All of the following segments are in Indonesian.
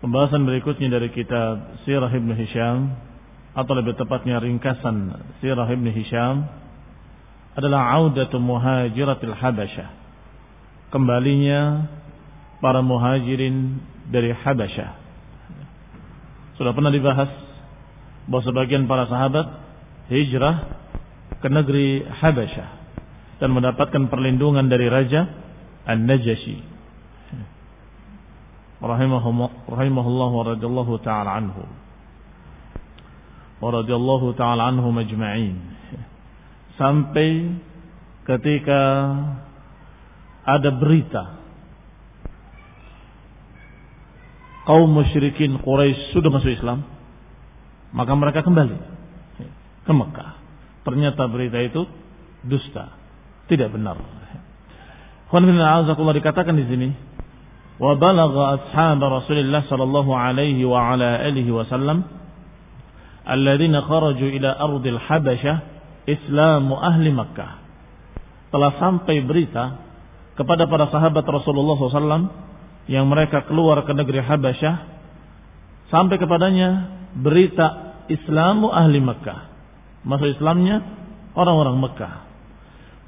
Pembahasan berikutnya dari kitab Sirah Ibn Hisham atau lebih tepatnya ringkasan Sirah Ibn Hisham adalah Audatu Muhajiratil Habasyah. Kembalinya para muhajirin dari Habasyah. Sudah pernah dibahas bahwa sebagian para sahabat hijrah ke negeri Habasyah dan mendapatkan perlindungan dari Raja An-Najasyi rahimahullah wa radiyallahu ta'ala anhu. Wa radiyallahu ta'ala anhu majma'in. Sampai ketika ada berita kaum musyrikin Quraisy sudah masuk Islam maka mereka kembali ke Mekah. Ternyata berita itu dusta tidak benar. Khwan bin dikatakan di sini وبلغ أصحاب رسول الله صلى الله عليه وعلى آله وسلم الذين خرجوا إلى أرض الحبشة إسلام أهل مكة telah sampai berita kepada para sahabat Rasulullah SAW yang mereka keluar ke negeri Habasyah sampai kepadanya berita Islamu ahli Mekah masuk Islamnya orang-orang Mekah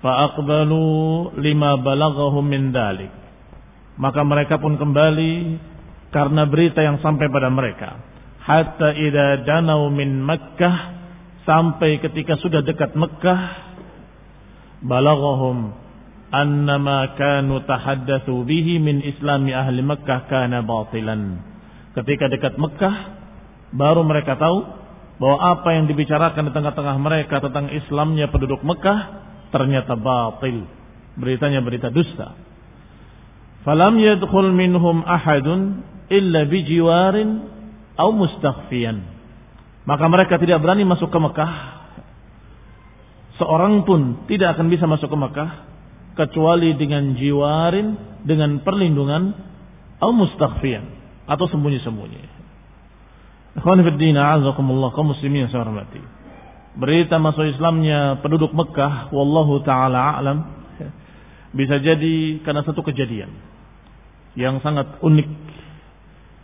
fa'aqbalu lima balaghahum min dalik maka mereka pun kembali karena berita yang sampai pada mereka. Hatta idza danau min Makkah sampai ketika sudah dekat Mekah balaghahum annama kanu tahaddatsu bihi min islami ahli Makkah kana batilan. Ketika dekat Mekah baru mereka tahu bahwa apa yang dibicarakan di tengah-tengah mereka tentang Islamnya penduduk Mekah ternyata batil. Beritanya berita dusta. Falam yadkhul minhum ahadun illa bijiwarin au mustakhfiyan. Maka mereka tidak berani masuk ke Mekah. Seorang pun tidak akan bisa masuk ke Mekah kecuali dengan jiwarin, dengan perlindungan au mustakhfiyan atau sembunyi-sembunyi. Ikhwan fillah, azakumullah kaum muslimin saya hormati. Berita masuk Islamnya penduduk Mekah, wallahu taala alam, bisa jadi karena satu kejadian yang sangat unik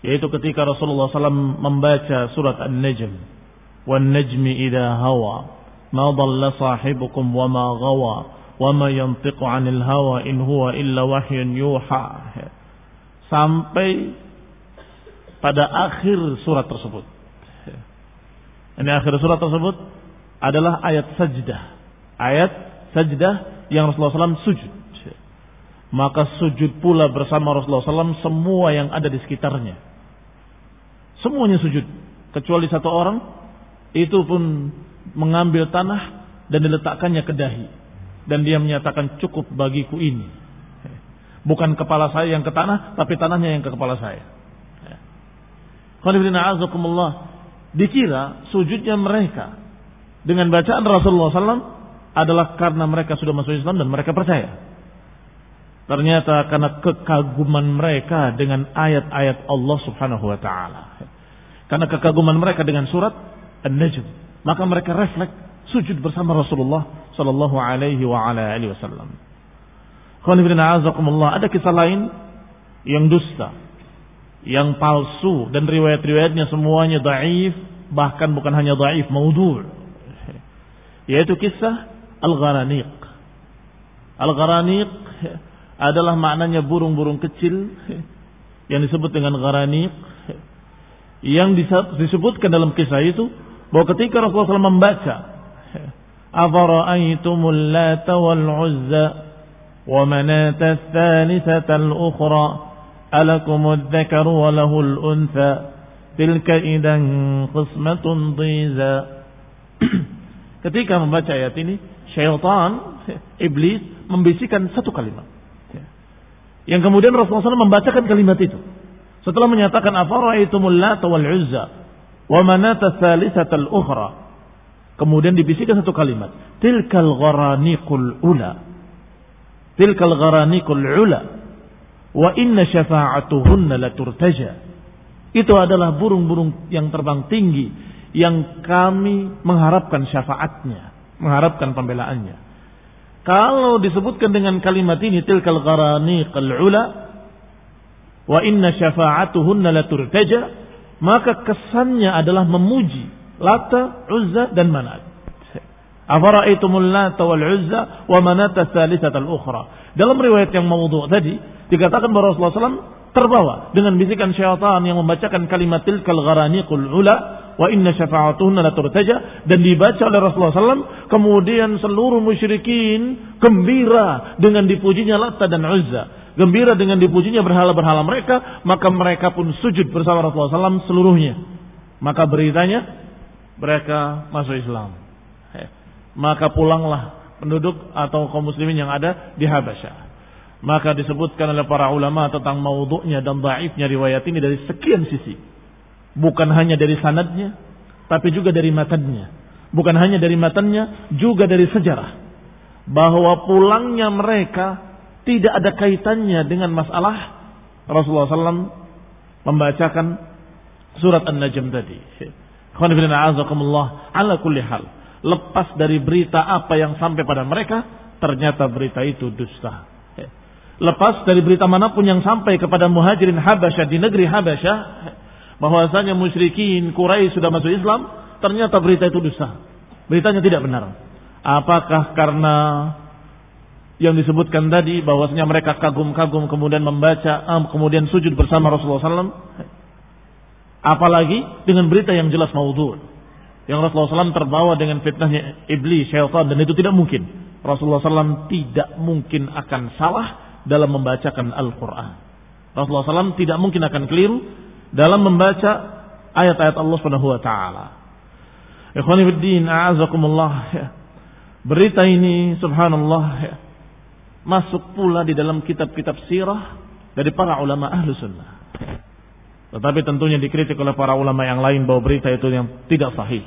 yaitu ketika Rasulullah SAW membaca surat An-Najm wan najmi idha hawa ma dhalla sahibukum wa ma ghawa wa ma yantiqu 'anil hawa in huwa illa wahyun yuha sampai pada akhir surat tersebut. Ini akhir surat tersebut adalah ayat sajdah. Ayat sajdah yang Rasulullah SAW sujud. Maka sujud pula bersama Rasulullah SAW semua yang ada di sekitarnya. Semuanya sujud. Kecuali satu orang. Itu pun mengambil tanah dan diletakkannya ke dahi. Dan dia menyatakan cukup bagiku ini. Bukan kepala saya yang ke tanah, tapi tanahnya yang ke kepala saya. Dikira sujudnya mereka dengan bacaan Rasulullah SAW adalah karena mereka sudah masuk Islam dan mereka percaya. Ternyata karena kekaguman mereka dengan ayat-ayat Allah Subhanahu wa taala. Karena kekaguman mereka dengan surat An-Najm, maka mereka refleks sujud bersama Rasulullah sallallahu alaihi wa ala alihi wasallam. Ada kisah lain yang dusta, yang palsu dan riwayat-riwayatnya semuanya dhaif, bahkan bukan hanya dhaif, maudhu'. Yaitu kisah Al-Gharaniq. Al-Gharaniq adalah maknanya burung-burung kecil yang disebut dengan gharaniq yang disebutkan dalam kisah itu bahwa ketika Rasulullah SAW membaca afara'aitumul lata wal uzza wa manata thalithata al-ukhra alakumud dhakaru wa lahul untha tilka idan qismatun dhiza. Ketika membaca ayat ini syaitan iblis membisikkan satu kalimat yang kemudian Rasulullah SAW membacakan kalimat itu. Setelah menyatakan afara'aitumul lata wal uzza wa manata thalithatal ukhra. Kemudian dibisikkan satu kalimat. Tilkal gharaniqul ula. Tilkal gharaniqul ula. Wa inna syafa'atuhunna laturtaja. Itu adalah burung-burung yang terbang tinggi. Yang kami mengharapkan syafaatnya. Mengharapkan pembelaannya. Kalau disebutkan dengan kalimat ini tilkal gharaniqal ula wa inna syafa'atuhunna laturtaja maka kesannya adalah memuji Lata, Uzza dan Manat. Afara'aitumul Lata wal Uzza wa Manata tsalitsatal ukhra. Dalam riwayat yang maudhu tadi dikatakan bahwa Rasulullah SAW terbawa dengan bisikan syaitan yang membacakan kalimat tilkal gharaniqul ula wa inna syafa'atuhunna la turtaja dan dibaca oleh Rasulullah SAW kemudian seluruh musyrikin gembira dengan dipujinya Lata dan Uzza. Gembira dengan dipujinya berhala-berhala mereka maka mereka pun sujud bersama Rasulullah SAW seluruhnya. Maka beritanya mereka masuk Islam. Maka pulanglah penduduk atau kaum muslimin yang ada di Habasyah maka disebutkan oleh para ulama tentang maudhu'nya dan dhaifnya riwayat ini dari sekian sisi Bukan hanya dari sanadnya, tapi juga dari matanya. Bukan hanya dari matanya, juga dari sejarah. Bahwa pulangnya mereka tidak ada kaitannya dengan masalah Rasulullah SAW membacakan surat An-Najm tadi. ala kulli hal. Lepas dari berita apa yang sampai pada mereka, ternyata berita itu dusta. Lepas dari berita mana pun yang sampai kepada muhajirin Habasyah di negeri Habasyah, bahwasanya musyrikin Quraisy sudah masuk Islam, ternyata berita itu dusta. Beritanya tidak benar. Apakah karena yang disebutkan tadi bahwasanya mereka kagum-kagum kemudian membaca kemudian sujud bersama Rasulullah SAW apalagi dengan berita yang jelas maudhu yang Rasulullah SAW terbawa dengan fitnahnya iblis syaitan dan itu tidak mungkin Rasulullah SAW tidak mungkin akan salah dalam membacakan Al-Quran Rasulullah SAW tidak mungkin akan keliru dalam membaca ayat-ayat Allah Subhanahu wa taala. Ikhwani fiddin, a'azakumullah. Berita ini subhanallah masuk pula di dalam kitab-kitab sirah dari para ulama ahlu sunnah. Tetapi tentunya dikritik oleh para ulama yang lain bahwa berita itu yang tidak sahih.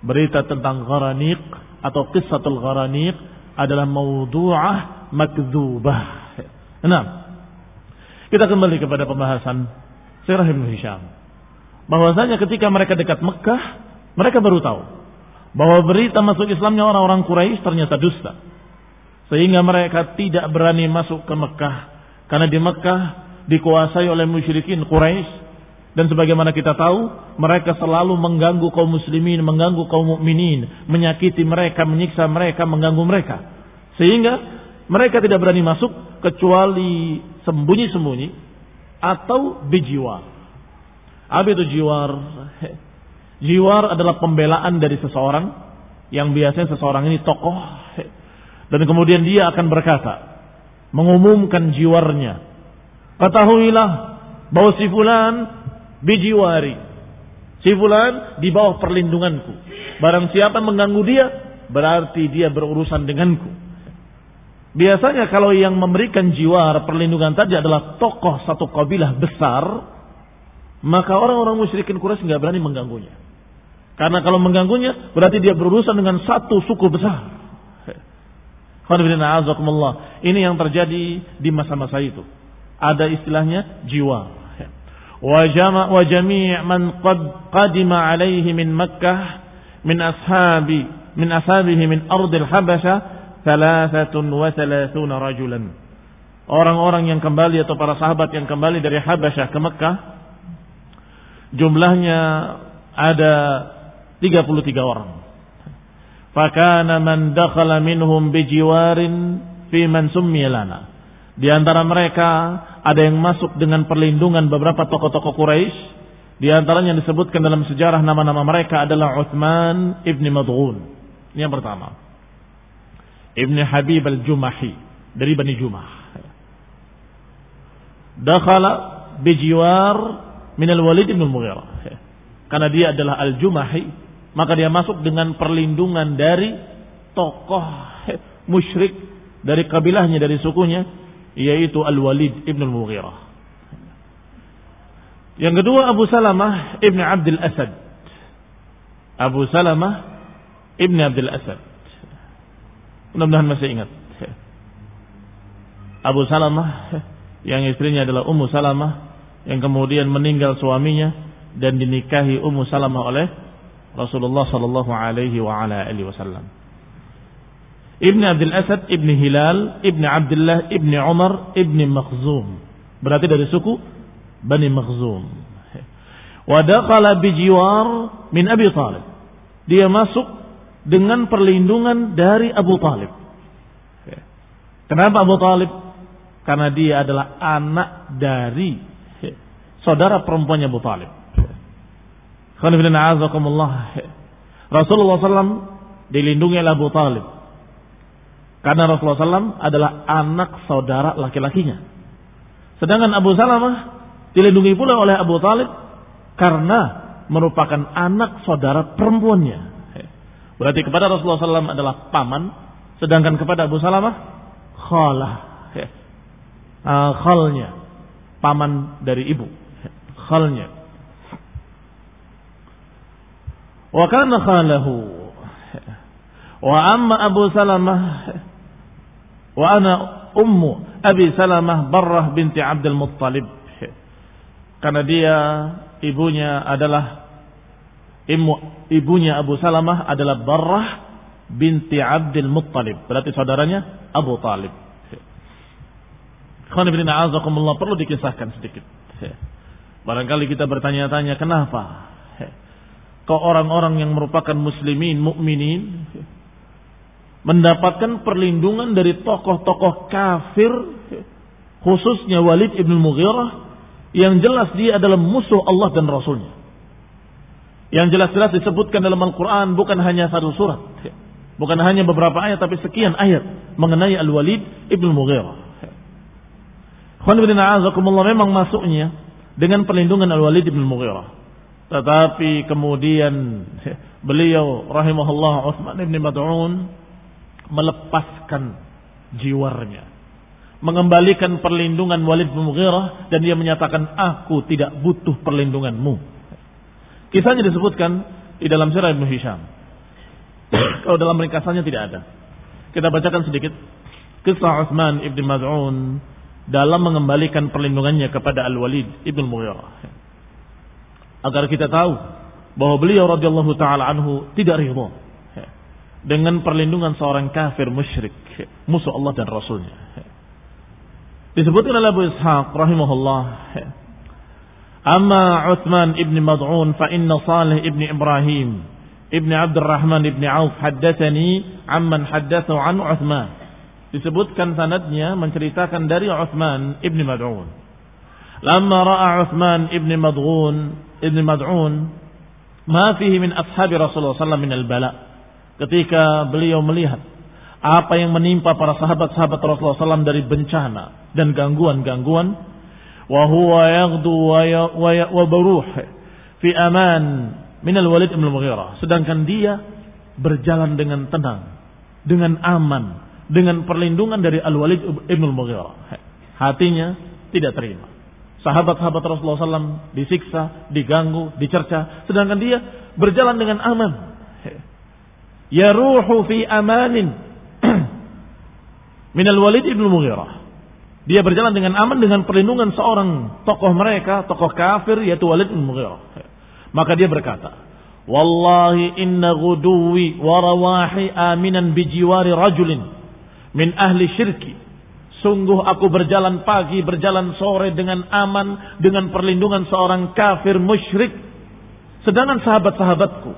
Berita tentang gharaniq atau kisahul gharaniq adalah maudhu'ah makdzubah. Nah, kita kembali kepada pembahasan Sirah Ibn Hisham. Bahwasanya ketika mereka dekat Mekah, mereka baru tahu bahwa berita masuk Islamnya orang-orang Quraisy ternyata dusta. Sehingga mereka tidak berani masuk ke Mekah karena di Mekah dikuasai oleh musyrikin Quraisy dan sebagaimana kita tahu mereka selalu mengganggu kaum muslimin, mengganggu kaum mukminin, menyakiti mereka, menyiksa mereka, mengganggu mereka. Sehingga mereka tidak berani masuk kecuali sembunyi-sembunyi atau bijiwa. Apa itu jiwar? Jiwar adalah pembelaan dari seseorang yang biasanya seseorang ini tokoh dan kemudian dia akan berkata mengumumkan jiwarnya. Ketahuilah bahwa si fulan bijiwari. Si fulan di bawah perlindunganku. Barang siapa mengganggu dia berarti dia berurusan denganku. Biasanya kalau yang memberikan jiwa perlindungan tadi adalah tokoh satu kabilah besar, maka orang-orang musyrikin Quraisy nggak berani mengganggunya. Karena kalau mengganggunya berarti dia berurusan dengan satu suku besar. Ini yang terjadi di masa-masa itu. Ada istilahnya jiwa. Wa jami' man qad qadima alaihi min Makkah min ashabi min ashabihi min ardil Habasyah thalathatun wa thalathuna rajulan. Orang-orang yang kembali atau para sahabat yang kembali dari Habasyah ke Mekah jumlahnya ada 33 orang. Fakana man dakhala minhum bijiwarin fi man summiya lana. Di antara mereka ada yang masuk dengan perlindungan beberapa tokoh-tokoh Quraisy. Di antaranya disebutkan dalam sejarah nama-nama mereka adalah Uthman ibni Mad'un. Ini yang pertama. Ibni Habib al-Jumahi dari Bani Jumah. Dakhala bijiwar min al-Walid ibn al-Mughirah. Karena dia adalah al-Jumahi, maka dia masuk dengan perlindungan dari tokoh musyrik dari kabilahnya dari sukunya yaitu Al-Walid ibn al-Mughirah. Yang kedua Abu Salamah ibn Abdul Asad. Abu Salamah Ibn Abdul Asad. Mudah-mudahan masih ingat. Abu Salamah yang istrinya adalah Ummu Salamah yang kemudian meninggal suaminya dan dinikahi Ummu Salamah oleh Rasulullah sallallahu alaihi wa ala alihi wasallam. Ibn Abdul Asad, Ibn Hilal, Ibn Abdullah, Ibn Umar, Ibn Makhzum. Berarti dari suku Bani Makhzum. Wa bijiwar min Abi Talib. Dia masuk dengan perlindungan dari Abu Talib. Kenapa Abu Talib? Karena dia adalah anak dari saudara perempuannya Abu Talib. Rasulullah SAW dilindungi oleh Abu Talib. Karena Rasulullah SAW adalah anak saudara laki-lakinya. Sedangkan Abu Salamah dilindungi pula oleh Abu Talib karena merupakan anak saudara perempuannya. Berarti kepada Rasulullah SAW adalah paman, sedangkan kepada Abu Salamah khalah, ya. uh, khalnya, paman dari ibu, khalnya. Wa kana khalahu. Wa amma Abu Salamah wa ana ummu Abi Salamah Barrah binti Abdul Muttalib. Karena dia ibunya adalah ibunya Abu Salamah adalah Barrah binti Abdul Muttalib. Berarti saudaranya Abu Talib. Khonibillah perlu dikisahkan sedikit. Barangkali kita bertanya-tanya kenapa kok orang-orang yang merupakan muslimin, mukminin mendapatkan perlindungan dari tokoh-tokoh kafir khususnya Walid ibn Mughirah yang jelas dia adalah musuh Allah dan Rasulnya. Yang jelas-jelas disebutkan dalam Al-Quran bukan hanya satu surat. Bukan hanya beberapa ayat tapi sekian ayat mengenai Al-Walid Ibn Mughirah. memang masuknya dengan perlindungan Al-Walid Ibn Mughirah. Tetapi kemudian beliau rahimahullah Utsman Ibn Mad'un melepaskan jiwarnya. Mengembalikan perlindungan Walid bin Mughirah dan dia menyatakan aku tidak butuh perlindunganmu. Kisahnya disebutkan di dalam sirah Ibnu Hisham. Kalau dalam ringkasannya tidak ada. Kita bacakan sedikit kisah Utsman ibn Maz'un dalam mengembalikan perlindungannya kepada Al-Walid ibn Mughirah. Agar kita tahu bahwa beliau radhiyallahu taala anhu tidak ridha dengan perlindungan seorang kafir musyrik, musuh Allah dan Rasulnya. Disebutkan oleh Abu Ishaq rahimahullah Amma Uthman ibn Mad'un fa inna Salih ibn Ibrahim ibn Abdurrahman ibn Auf haddatsani amman haddathu an Uthman. Disebutkan sanadnya menceritakan dari Uthman ibn Mad'un. Lama ra'a Uthman ibn Mad'un ibn Mad'un ma fihi min ashabi Rasulullah sallallahu min al-bala. Ketika beliau melihat apa yang menimpa para sahabat-sahabat Rasulullah SAW dari bencana dan gangguan-gangguan, ya, wa baruh fi aman min al-Walid ibn al-Mughirah. Sedangkan dia berjalan dengan tenang, dengan aman, dengan perlindungan dari Al-Walid ibn al-Mughirah. Hatinya tidak terima. Sahabat-sahabat Rasulullah SAW disiksa, diganggu, dicerca. Sedangkan dia berjalan dengan aman. Ya ruhu fi amanin. Minal walid ibn Mughirah. Dia berjalan dengan aman dengan perlindungan seorang tokoh mereka, tokoh kafir yaitu Walid bin Mughirah. Maka dia berkata, Wallahi inna guduwi wa rawahi aminan bijiwari rajulin min ahli syirki Sungguh aku berjalan pagi, berjalan sore dengan aman, dengan perlindungan seorang kafir musyrik. Sedangkan sahabat-sahabatku,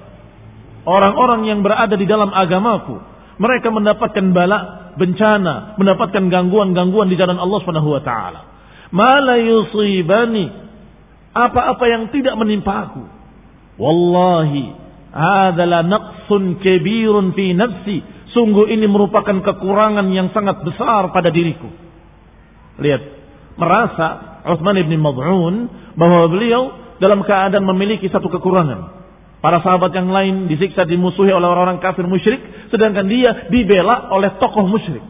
orang-orang yang berada di dalam agamaku, mereka mendapatkan bala, bencana, mendapatkan gangguan-gangguan di jalan Allah Subhanahu wa taala. Mala yusibani apa-apa yang tidak menimpa aku. Wallahi, adalah naqsun kabirun fi nafsi Sungguh ini merupakan kekurangan yang sangat besar pada diriku. Lihat, merasa Utsman ibn Mad'un bahwa beliau dalam keadaan memiliki satu kekurangan. Para sahabat yang lain disiksa dimusuhi oleh orang-orang kafir musyrik, sedangkan dia dibela oleh tokoh musyrik.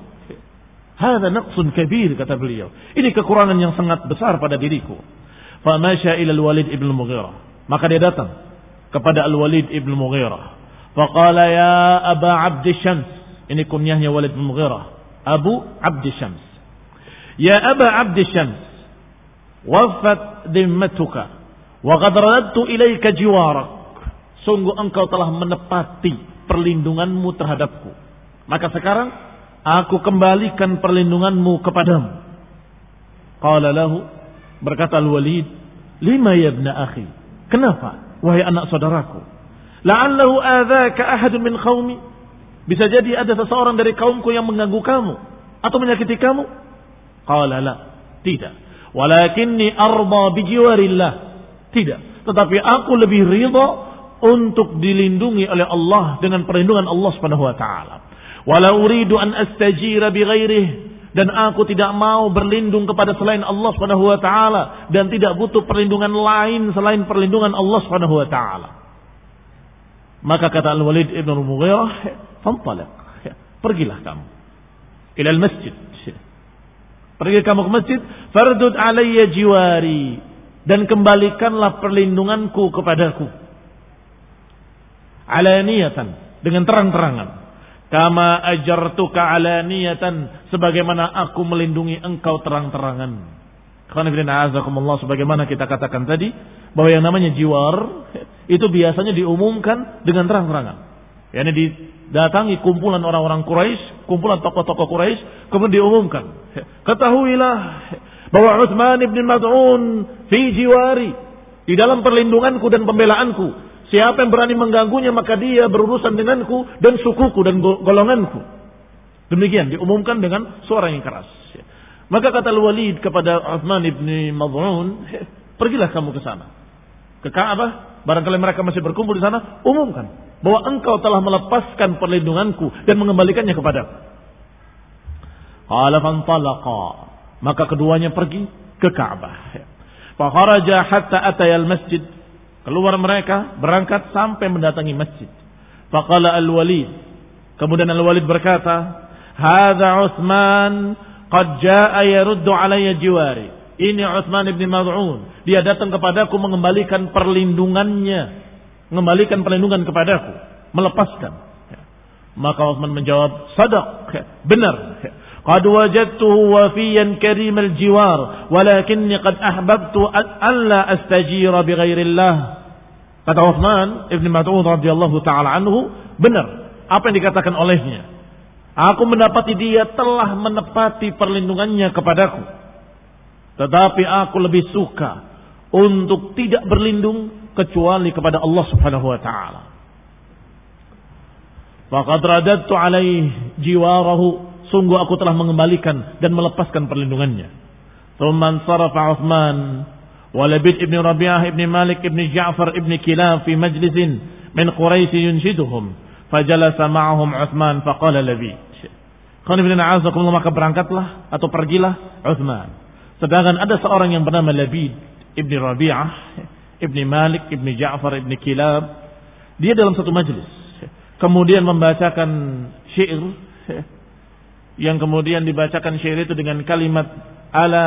Hada naqsun kabir kata beliau. Ini kekurangan yang sangat besar pada diriku. Famasya ila al-Walid ibn Mughirah. Maka dia datang kepada Al-Walid ibn Mughirah. Faqala ya Aba Abdi Syams. Ini kunyahnya Walid bin Mughirah. Abu Abdi Syams. Ya Aba Abdi Syams. Wafat dimmatuka. Wa qad radadtu ilaika jiwarak. Sungguh engkau telah menepati perlindunganmu terhadapku. Maka sekarang aku kembalikan perlindunganmu kepadamu. Qala lahu berkata Al-Walid, "Lima ya ibna akhi?" Kenapa wahai anak saudaraku? La'allahu adzaka ahadun min qaumi. Bisa jadi ada seseorang dari kaumku yang mengganggu kamu atau menyakiti kamu. Qala la, tidak. Walakinni arda bijiwarillah. Tidak. Tetapi aku lebih ridha untuk dilindungi oleh Allah dengan perlindungan Allah Subhanahu wa taala. Wala uridu an astajira bi dan aku tidak mau berlindung kepada selain Allah Subhanahu wa taala dan tidak butuh perlindungan lain selain perlindungan Allah Subhanahu wa taala. Maka kata Al-Walid Ibn Mughirah, "Fantaliq." Pergilah kamu ila masjid. Pergi kamu ke masjid, fardud alayya jiwari dan kembalikanlah perlindunganku kepadaku. Alaniyatan dengan terang-terangan. Kama ajartuka alaniyatan sebagaimana aku melindungi engkau terang-terangan. Karena sebagaimana kita katakan tadi bahwa yang namanya jiwar itu biasanya diumumkan dengan terang-terangan. Yani didatangi kumpulan orang-orang Quraisy, kumpulan tokoh-tokoh Quraisy, kemudian diumumkan. Ketahuilah bahwa Utsman bin Maz'un fi jiwari di dalam perlindunganku dan pembelaanku. Siapa yang berani mengganggunya maka dia berurusan denganku dan sukuku dan golonganku. Demikian diumumkan dengan suara yang keras. Maka kata Al-Walid kepada Utsman bin Maz'un, pergilah kamu ke sana. Ke Ka'bah barangkali mereka masih berkumpul di sana, umumkan bahwa engkau telah melepaskan perlindunganku dan mengembalikannya kepada Qala fantalaqa. Maka keduanya pergi ke Ka'bah. Fakharaja hatta atayal masjid. Keluar mereka berangkat sampai mendatangi masjid. Faqala al-Walid. Kemudian al-Walid berkata, "Hadza Utsman qad jaa yaruddu alayya jiwari." Ini Utsman bin Maz'un. Dia datang kepadaku mengembalikan perlindungannya. Mengembalikan perlindungan kepadaku. Melepaskan. Maka Utsman menjawab, sadaq. Benar. Qad wajadtuhu wafiyan karim al-jiwar. Walakinni qad ahbabtu an la astajira bighairillah. Kata Utsman Ibn Mas'ud radhiyallahu taala anhu, benar apa yang dikatakan olehnya. Aku mendapati dia telah menepati perlindungannya kepadaku tetapi aku lebih suka untuk tidak berlindung kecuali kepada Allah Subhanahu wa taala. Faqad radadtu alaih jiwarahu sungguh aku telah mengembalikan dan melepaskan perlindungannya. Thumman sarafa Uthman Walabid ibn Rabi'ah ibn Malik ibn Ja'far ibn Kilab fi majlisin min Quraisy yunshiduhum fajalasa ma'ahum Uthman faqala Labid Khan ibn A'azakumullah maka berangkatlah atau pergilah Uthman. Sedangkan ada seorang yang bernama Labid ibn Rabi'ah ibn Malik ibn Ja'far ibn Kilab. Dia dalam satu majlis. Kemudian membacakan syair yang kemudian dibacakan syair itu dengan kalimat ala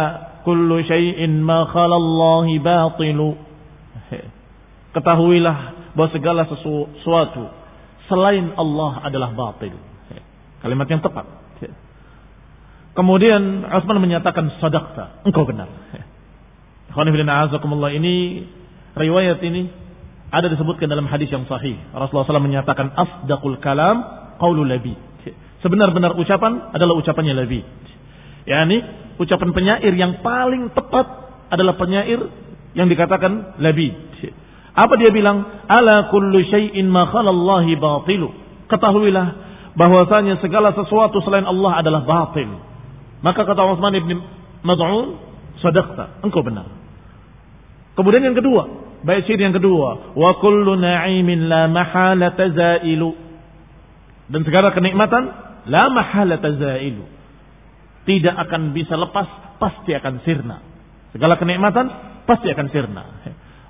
kullu syai'in ma khalallahi batilu. Ketahuilah bahwa segala sesuatu selain Allah adalah batil. Kalimat yang tepat. Kemudian Utsman menyatakan sadaqta, engkau benar. Ini riwayat ini ada disebutkan dalam hadis yang sahih. Rasulullah SAW menyatakan asdaqul kalam qaulul labid. Sebenar-benar ucapan adalah ucapannya labid. Yani ucapan penyair yang paling tepat adalah penyair yang dikatakan labid. Apa dia bilang? Ala kullu syai'in ma khalallahi batilu. Ketahuilah bahwasanya segala sesuatu selain Allah adalah batil. Maka kata Utsman bin Mad'un, sadaqta, engkau benar. Kemudian yang kedua, bait syair yang kedua, wa kullu na'imin la mahala tazailu. Dan segala kenikmatan la mahala tazailu tidak akan bisa lepas, pasti akan sirna. Segala kenikmatan pasti akan sirna.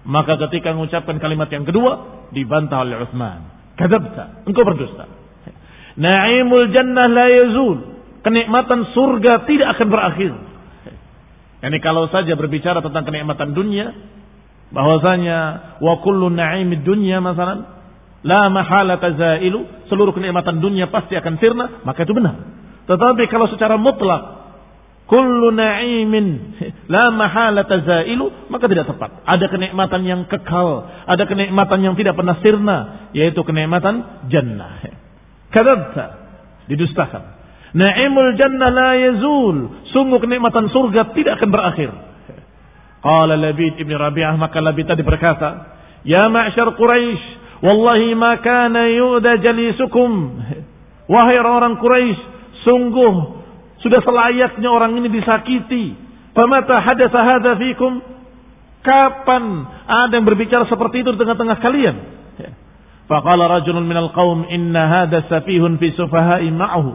Maka ketika mengucapkan kalimat yang kedua, dibantah oleh Uthman. Kadabta, engkau berdusta. Na'imul jannah la yazul. Kenikmatan surga tidak akan berakhir. Yani kalau saja berbicara tentang kenikmatan dunia, bahwasanya wa kullu na'imid dunya masalan la mahala tazailu, seluruh kenikmatan dunia pasti akan sirna, maka itu benar. Tetapi kalau secara mutlak kullu na'imin la mahala tazailu maka tidak tepat. Ada kenikmatan yang kekal, ada kenikmatan yang tidak pernah sirna, yaitu kenikmatan jannah. Kadzabta, didustakan. Na'imul jannah la yazul. Sungguh kenikmatan surga tidak akan berakhir. Qala Labid ibn Rabi'ah maka Labid tadi berkata, "Ya ma'syar Quraisy, wallahi ma kana yu'da jalisukum." Wahai orang-orang Quraisy, Sungguh sudah selayaknya orang ini disakiti. Pamata hadatsa hadza fikum? Kapan ada yang berbicara seperti itu di tengah-tengah kalian? Faqala rajulun minal qaum inna hadha safihun fi sufaha'i ma'ahu.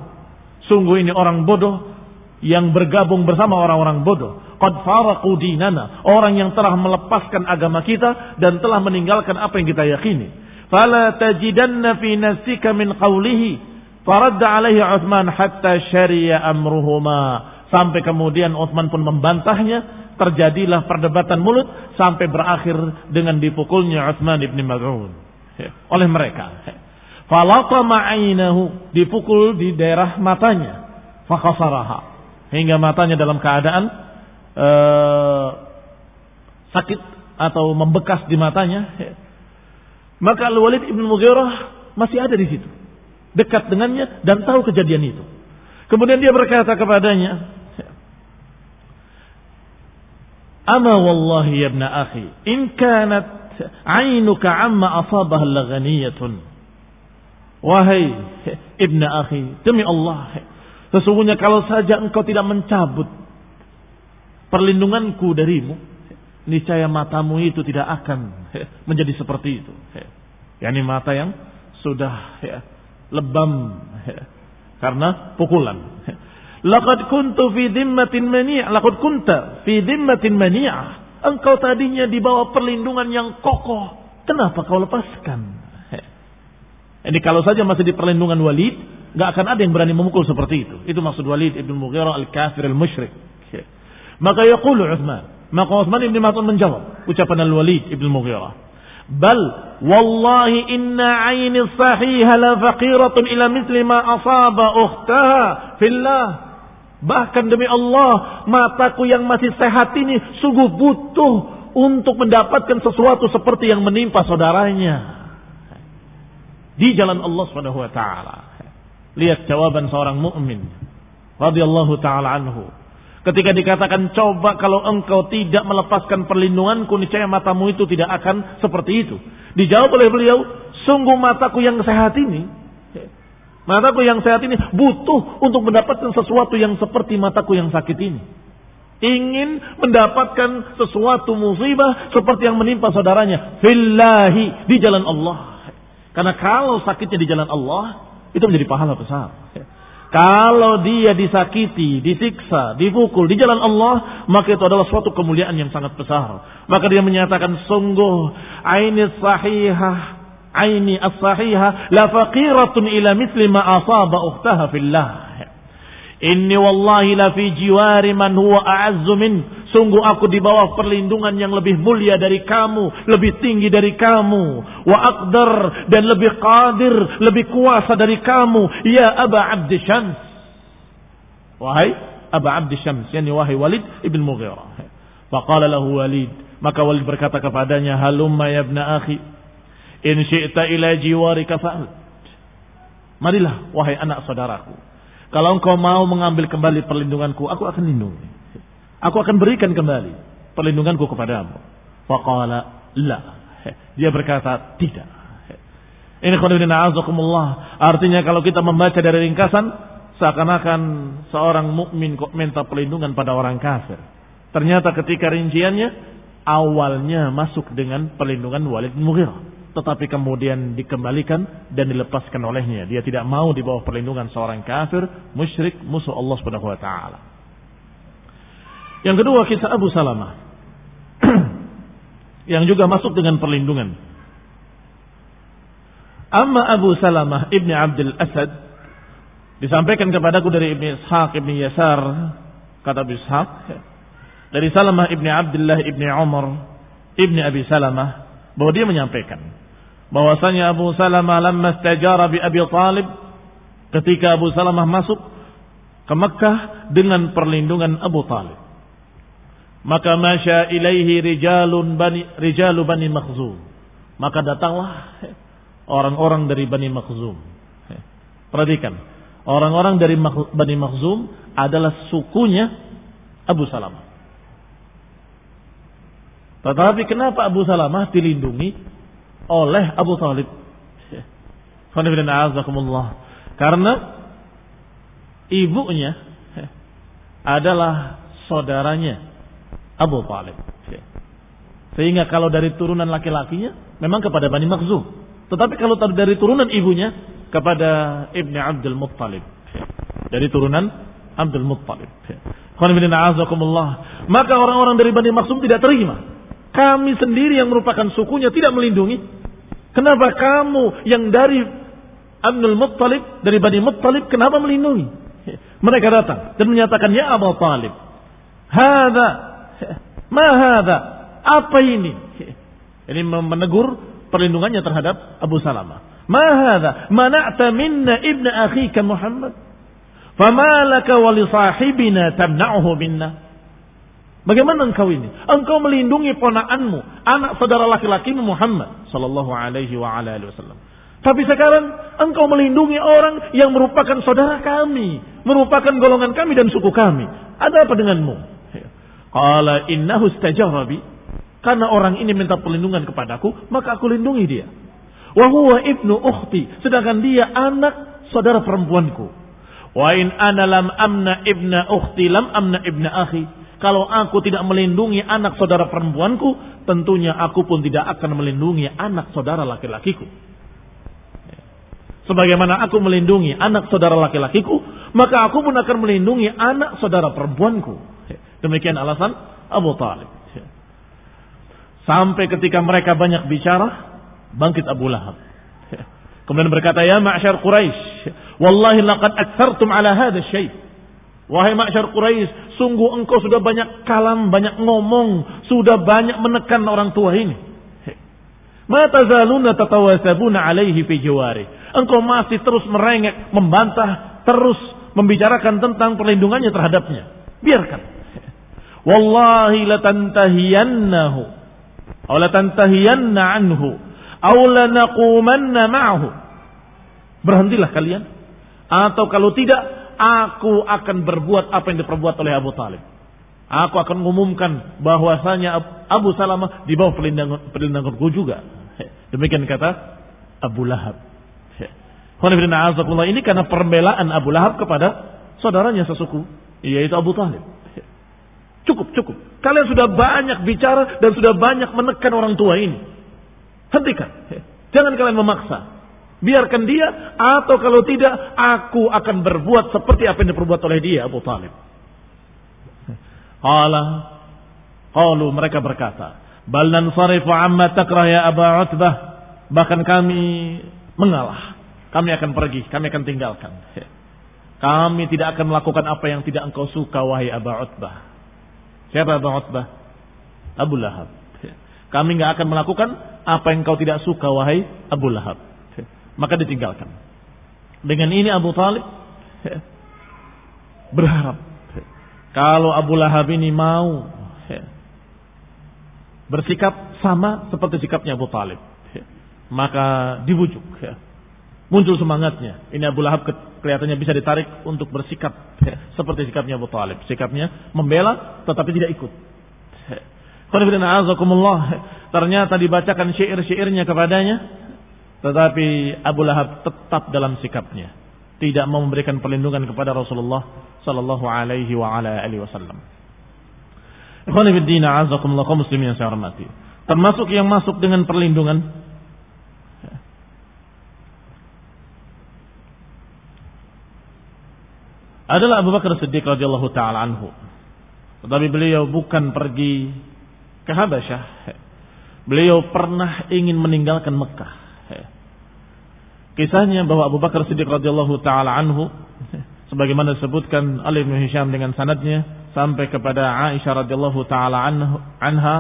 Sungguh ini orang bodoh yang bergabung bersama orang-orang bodoh. Qad faraqu dinana. Orang yang telah melepaskan agama kita dan telah meninggalkan apa yang kita yakini. Fala tajidanna fi nafsika min qawlihi Faradda alaihi Uthman hatta syariya amruhuma. Sampai kemudian Uthman pun membantahnya. Terjadilah perdebatan mulut sampai berakhir dengan dipukulnya Uthman ibn Maz'un oleh mereka. Falatama ainahu dipukul di daerah matanya. Fakhasaraha hingga matanya dalam keadaan uh, sakit atau membekas di matanya. Maka Al-Walid ibn Mughirah masih ada di situ dekat dengannya dan tahu kejadian itu. Kemudian dia berkata kepadanya, Ama wallahi ya ibn akhi, in kanat ainuka amma asabah laghaniyatun. Wahai ibn akhi, demi Allah, sesungguhnya kalau saja engkau tidak mencabut perlindunganku darimu, niscaya matamu itu tidak akan menjadi seperti itu. Yani mata yang sudah lebam karena pukulan. Laqad kuntu fi dhimmatin mani', laqad kunta fi dhimmatin mani'ah. Engkau tadinya di bawah perlindungan yang kokoh. Kenapa kau lepaskan? Ini kalau saja masih di perlindungan Walid, nggak akan ada yang berani memukul seperti itu. Itu maksud Walid ibn Mughirah al-kafir al-musyrik. Maka yaqulu Uthman. Maka Uthman ibn Mas'ud menjawab ucapan al-Walid ibn Mughirah. Bal wallahi inna aini sahiha la faqiratun ila misli ma asaba ukhtaha fillah. Bahkan demi Allah, mataku yang masih sehat ini sungguh butuh untuk mendapatkan sesuatu seperti yang menimpa saudaranya. Di jalan Allah Subhanahu wa taala. Lihat jawaban seorang mukmin radhiyallahu taala anhu. Ketika dikatakan coba kalau engkau tidak melepaskan perlindunganku niscaya matamu itu tidak akan seperti itu. Dijawab oleh beliau, sungguh mataku yang sehat ini, mataku yang sehat ini butuh untuk mendapatkan sesuatu yang seperti mataku yang sakit ini. ingin mendapatkan sesuatu musibah seperti yang menimpa saudaranya fillahi di jalan Allah. Karena kalau sakitnya di jalan Allah itu menjadi pahala besar. Kalau dia disakiti, disiksa, dipukul di jalan Allah, maka itu adalah suatu kemuliaan yang sangat besar. Maka dia menyatakan sungguh aini sahihah, aini as-sahihah la faqiratun ila mithli ma asaba ukhtaha fillah. Inni wallahi la fi jiwari man huwa a'azzu min. Sungguh aku di bawah perlindungan yang lebih mulia dari kamu, lebih tinggi dari kamu. Wa aqdar dan lebih qadir, lebih kuasa dari kamu. Ya Aba Syams. Wahai Aba Syams, yani wahai Walid ibn Mughirah. Faqala lahu Walid, maka Walid berkata kepadanya, "Halumma ya ibn akhi, in syi'ta ila jiwarika fa'al." Marilah wahai anak saudaraku kalau engkau mau mengambil kembali perlindunganku, aku akan lindungi. Aku akan berikan kembali perlindunganku kepadamu. Faqala la. Dia berkata tidak. Ini khonibina azakumullah. Artinya kalau kita membaca dari ringkasan, seakan-akan seorang mukmin kok minta perlindungan pada orang kafir. Ternyata ketika rinciannya, awalnya masuk dengan perlindungan Walid Mughirah tetapi kemudian dikembalikan dan dilepaskan olehnya. Dia tidak mau di bawah perlindungan seorang kafir, musyrik, musuh Allah Subhanahu wa taala. Yang kedua kisah Abu Salamah. yang juga masuk dengan perlindungan. Amma Abu Salamah ibni Abdul Asad disampaikan kepadaku dari Ibni Ishaq ibni Yasar kata Abu Ishaq dari Salamah ibni Abdullah ibni Umar ibni Abi Salamah bahwa dia menyampaikan bahwasanya Abu Salamah lamma istajara bi Abi Talib ketika Abu Salamah masuk ke Mekah dengan perlindungan Abu Talib. Maka masya ilaihi rijalun bani rijalu bani Makhzum. Maka datanglah orang-orang dari Bani Makhzum. Perhatikan orang-orang dari Bani Makhzum adalah sukunya Abu Salamah. Tetapi kenapa Abu Salamah dilindungi oleh Abu Talib. Karena ibunya adalah saudaranya Abu Talib. Sehingga kalau dari turunan laki-lakinya memang kepada Bani Makhzum. Tetapi kalau dari turunan ibunya kepada Ibni Abdul Muttalib. Dari turunan Abdul Muttalib. Maka orang-orang dari Bani Makhzum tidak terima. Kami sendiri yang merupakan sukunya tidak melindungi. Kenapa kamu yang dari Abdul Muttalib, dari Bani Muttalib, kenapa melindungi? Mereka datang dan menyatakan, Ya Abu Talib, Hada, ma hada, apa ini? Ini menegur perlindungannya terhadap Abu Salamah. Ma hada, mana'ta minna ibna akhika Muhammad. Fama laka wa sahibina tamna'uhu minna. Bagaimana engkau ini? Engkau melindungi ponaanmu, anak saudara laki-laki Muhammad sallallahu alaihi wa alihi wasallam. Tapi sekarang engkau melindungi orang yang merupakan saudara kami, merupakan golongan kami dan suku kami. Ada apa denganmu? Qala innahu istajara Karena orang ini minta perlindungan kepadaku, maka aku lindungi dia. Wa huwa ibnu ukhti, sedangkan dia anak saudara perempuanku. Wa in ana lam amna ibna ukhti lam amna ibna akhi. Kalau aku tidak melindungi anak saudara perempuanku, tentunya aku pun tidak akan melindungi anak saudara laki-lakiku. Sebagaimana aku melindungi anak saudara laki-lakiku, maka aku pun akan melindungi anak saudara perempuanku. Demikian alasan Abu Talib. Sampai ketika mereka banyak bicara, bangkit Abu Lahab. Kemudian berkata, Ya ma'asyar Quraisy, Wallahi laqad aktsartum ala hadha syait. Wahai masyar Quraisy, sungguh engkau sudah banyak kalam, banyak ngomong, sudah banyak menekan orang tua ini. Mata zaluna tatawasabuna alaihi fi jawari. Engkau masih terus merengek, membantah, terus membicarakan tentang perlindungannya terhadapnya. Biarkan. Wallahi latantahiyannahu. Aw latantahiyanna anhu. Aw lanaqumanna ma'ahu. Berhentilah kalian. Atau kalau tidak, aku akan berbuat apa yang diperbuat oleh Abu Talib. Aku akan mengumumkan bahwasanya Abu Salamah di bawah perlindungan perlindunganku juga. Demikian kata Abu Lahab. Ini karena pembelaan Abu Lahab kepada saudaranya sesuku, yaitu Abu Talib. Cukup, cukup. Kalian sudah banyak bicara dan sudah banyak menekan orang tua ini. Hentikan. Jangan kalian memaksa. Biarkan dia atau kalau tidak aku akan berbuat seperti apa yang diperbuat oleh dia Abu Talib. Qala qalu mereka berkata, "Bal nansarifu amma takrah ya Aba Utbah." Bahkan kami mengalah. Kami akan pergi, kami akan tinggalkan. Kami tidak akan melakukan apa yang tidak engkau suka wahai Aba Utbah. Siapa Aba Utbah? Abu Lahab. Kami nggak akan melakukan apa yang kau tidak suka wahai Abu Lahab. Maka ditinggalkan. Dengan ini Abu Talib berharap kalau Abu Lahab ini mau bersikap sama seperti sikapnya Abu Talib, maka dibujuk. Muncul semangatnya. Ini Abu Lahab kelihatannya bisa ditarik untuk bersikap seperti sikapnya Abu Talib. Sikapnya membela tetapi tidak ikut. Ternyata dibacakan syair-syairnya kepadanya. Tetapi Abu Lahab tetap dalam sikapnya. Tidak mau memberikan perlindungan kepada Rasulullah sallallahu alaihi wa ala alihi wasallam. Ikhwan fillah azakumullah muslimin yang saya hormati. Termasuk yang masuk dengan perlindungan adalah Abu Bakar Siddiq radhiyallahu taala anhu. Tetapi beliau bukan pergi ke Habasyah. Beliau pernah ingin meninggalkan Mekah. Kisahnya bahwa Abu Bakar Siddiq radhiyallahu taala anhu sebagaimana disebutkan oleh Ibnu Hisham dengan sanadnya sampai kepada Aisyah radhiyallahu taala anha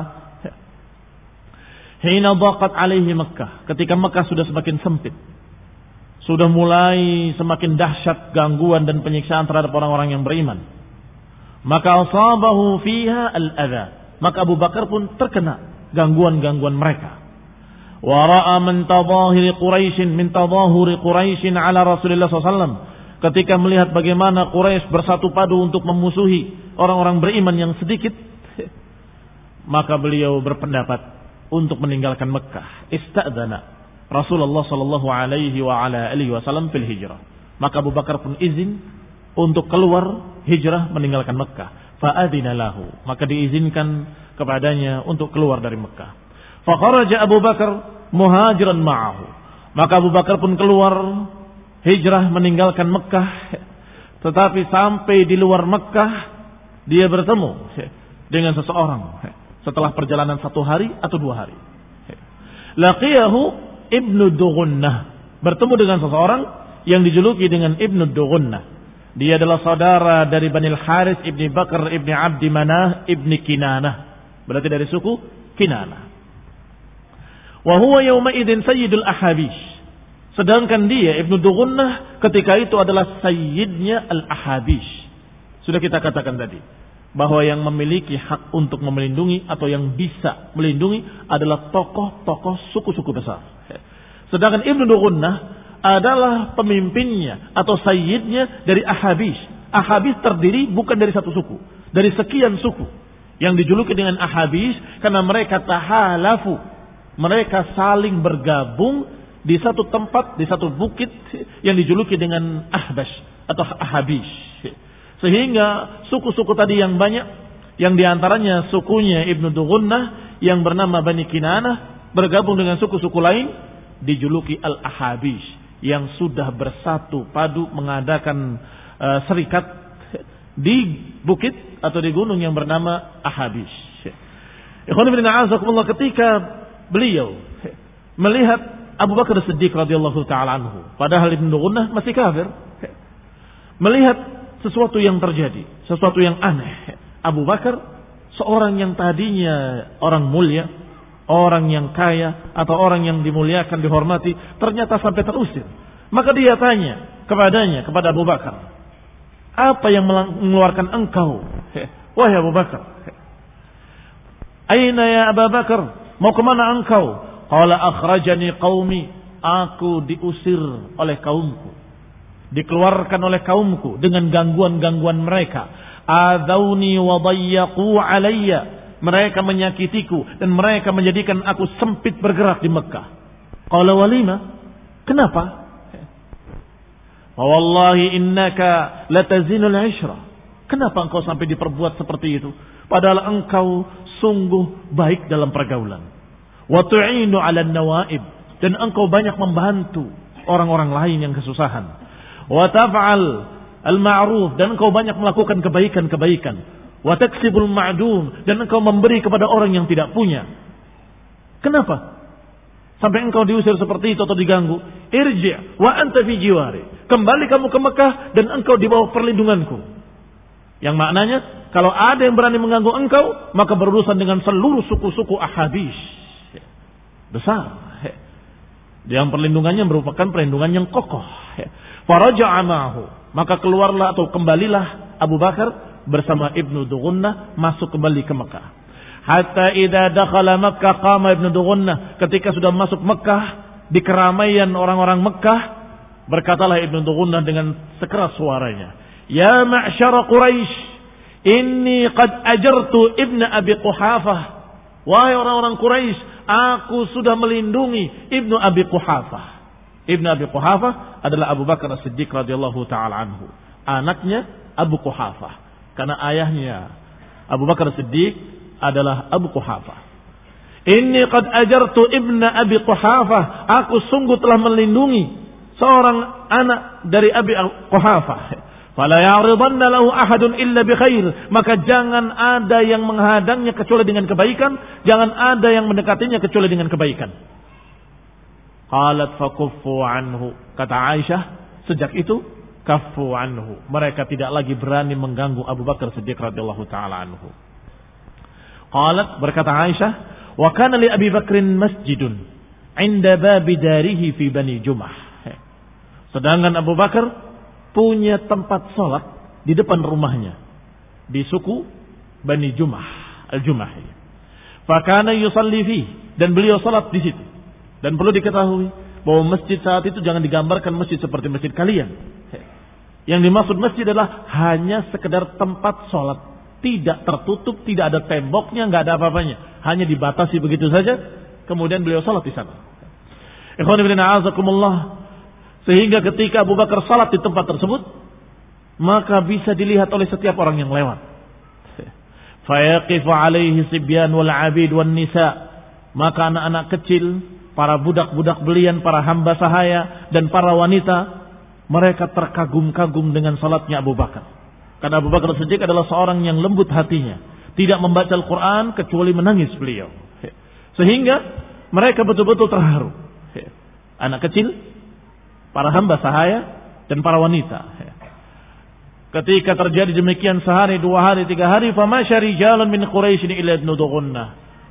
hina daqat alaihi Makkah ketika Mekah sudah semakin sempit sudah mulai semakin dahsyat gangguan dan penyiksaan terhadap orang-orang yang beriman. Maka asabahu fiha al-adha. Maka Abu Bakar pun terkena gangguan-gangguan mereka wa ra'a min tadahiri Quraisy min tadahuri Quraisy ala Rasulullah sallallahu ketika melihat bagaimana Quraisy bersatu padu untuk memusuhi orang-orang beriman yang sedikit, maka beliau berpendapat untuk meninggalkan Mekah. Istadzana Rasulullah sallallahu alaihi wasallam fil hijrah. Maka Abu Bakar pun izin untuk keluar hijrah meninggalkan Mekah. Fa'adina lahu. Maka diizinkan kepadanya untuk keluar dari Mekah. Fakharaja Abu Bakar muhajiran ma'ahu. Maka Abu Bakar pun keluar hijrah meninggalkan Mekah. Tetapi sampai di luar Mekah dia bertemu dengan seseorang setelah perjalanan satu hari atau dua hari. Laqiyahu ibnu Dughunnah bertemu dengan seseorang yang dijuluki dengan ibnu Dughunnah dia adalah saudara dari Bani Haris ibni Bakar ibni Abdi Manah ibni Kinanah. Berarti dari suku Kinanah wa huwa yawma sayyidul Sedangkan dia Ibnu Dughunnah ketika itu adalah sayyidnya al-Ahabish. Sudah kita katakan tadi bahwa yang memiliki hak untuk melindungi atau yang bisa melindungi adalah tokoh-tokoh suku-suku besar. Sedangkan Ibnu Dughunnah adalah pemimpinnya atau sayyidnya dari Ahabish. Ahabish terdiri bukan dari satu suku, dari sekian suku yang dijuluki dengan Ahabish karena mereka tahalafu, mereka saling bergabung di satu tempat, di satu bukit yang dijuluki dengan Ahbash atau Ahabish. Sehingga suku-suku tadi yang banyak, yang di antaranya sukunya Ibnu Dughunnah yang bernama Bani Kinanah bergabung dengan suku-suku lain dijuluki Al-Ahabish yang sudah bersatu padu mengadakan uh, serikat di bukit atau di gunung yang bernama Ahabish. Ikhwan ketika beliau melihat Abu Bakar Siddiq radhiyallahu taala anhu. Padahal Ibnu Ghunnah masih kafir. Melihat sesuatu yang terjadi, sesuatu yang aneh. Abu Bakar seorang yang tadinya orang mulia, orang yang kaya atau orang yang dimuliakan, dihormati, ternyata sampai terusir. Maka dia tanya kepadanya, kepada Abu Bakar, apa yang mengeluarkan engkau? Wahai Abu Bakar. Aina ya Abu Bakar? Mau ke mana engkau? Qala akhrajani qaumi, aku diusir oleh kaumku. Dikeluarkan oleh kaumku dengan gangguan-gangguan mereka. Adauni wa dayyaqu alayya. Mereka menyakitiku dan mereka menjadikan aku sempit bergerak di Mekah. Qala walima? Kenapa? Wallahi innaka latazinul ishra. Kenapa engkau sampai diperbuat seperti itu? padahal engkau sungguh baik dalam pergaulan. Wa tu'inu 'ala nawaib dan engkau banyak membantu orang-orang lain yang kesusahan. Wa taf'al al-ma'ruf dan engkau banyak melakukan kebaikan-kebaikan. Wa taksibul ma'dum dan engkau memberi kepada orang yang tidak punya. Kenapa? Sampai engkau diusir seperti itu atau diganggu. Irji' wa anta fi jiwari. Kembali kamu ke Mekah dan engkau di bawah perlindunganku. Yang maknanya, kalau ada yang berani mengganggu engkau, maka berurusan dengan seluruh suku-suku Ahabis. Besar. Yang perlindungannya merupakan perlindungan yang kokoh. Faraja'a ma'ahu. Maka keluarlah atau kembalilah Abu Bakar bersama Ibnu Dugunnah masuk kembali ke Mekah. Hatta idza dakhala Makkah qama Ibnu Dugunnah. Ketika sudah masuk Mekah di keramaian orang-orang Mekah, berkatalah Ibnu Dugunnah dengan sekeras suaranya, "Ya ma'syara Quraisy, inni qad ajartu Ibnu Abi Quhafah." Wahai orang-orang Quraisy, aku sudah melindungi Ibnu Abi Quhafah. Ibnu Abi Quhafah adalah Abu Bakar As-Siddiq radhiyallahu taala anhu. Anaknya Abu Quhafah. Karena ayahnya Abu Bakar As-Siddiq adalah Abu Quhafa. Ini qad ajartu ibna Abi Quhafa. Aku sungguh telah melindungi seorang anak dari Abi Quhafa. Fala ya'ridanna lahu ahadun illa bi khair. Maka jangan ada yang menghadangnya kecuali dengan kebaikan, jangan ada yang mendekatinya kecuali dengan kebaikan. Qalat fakuffu anhu. Kata Aisyah, sejak itu kaffu anhu. Mereka tidak lagi berani mengganggu Abu Bakar Siddiq radhiyallahu taala anhu. Qalat berkata Aisyah, "Wa kana li Abi Bakrin masjidun 'inda babi darihi fi Bani Jumah." Sedangkan Abu Bakar punya tempat salat di depan rumahnya di suku Bani Jumah, Al-Jumah. Fakana yusalli fi dan beliau salat di situ. Dan perlu diketahui bahwa masjid saat itu jangan digambarkan masjid seperti masjid kalian. Yang dimaksud masjid adalah hanya sekedar tempat sholat tidak tertutup, tidak ada temboknya, nggak ada apa-apanya. Hanya dibatasi begitu saja. Kemudian beliau salat di sana. Sehingga ketika Abu Bakar salat di tempat tersebut, maka bisa dilihat oleh setiap orang yang lewat. Fayaqifu alaihi sibyan wal abid wan nisa. Maka anak-anak kecil, para budak-budak belian, para hamba sahaya, dan para wanita, mereka terkagum-kagum dengan salatnya Abu Bakar. Karena Abu Bakar Siddiq adalah seorang yang lembut hatinya. Tidak membaca Al-Quran kecuali menangis beliau. Sehingga mereka betul-betul terharu. Anak kecil, para hamba sahaya, dan para wanita. Ketika terjadi demikian sehari, dua hari, tiga hari, famasyari jalan min Quraisy ila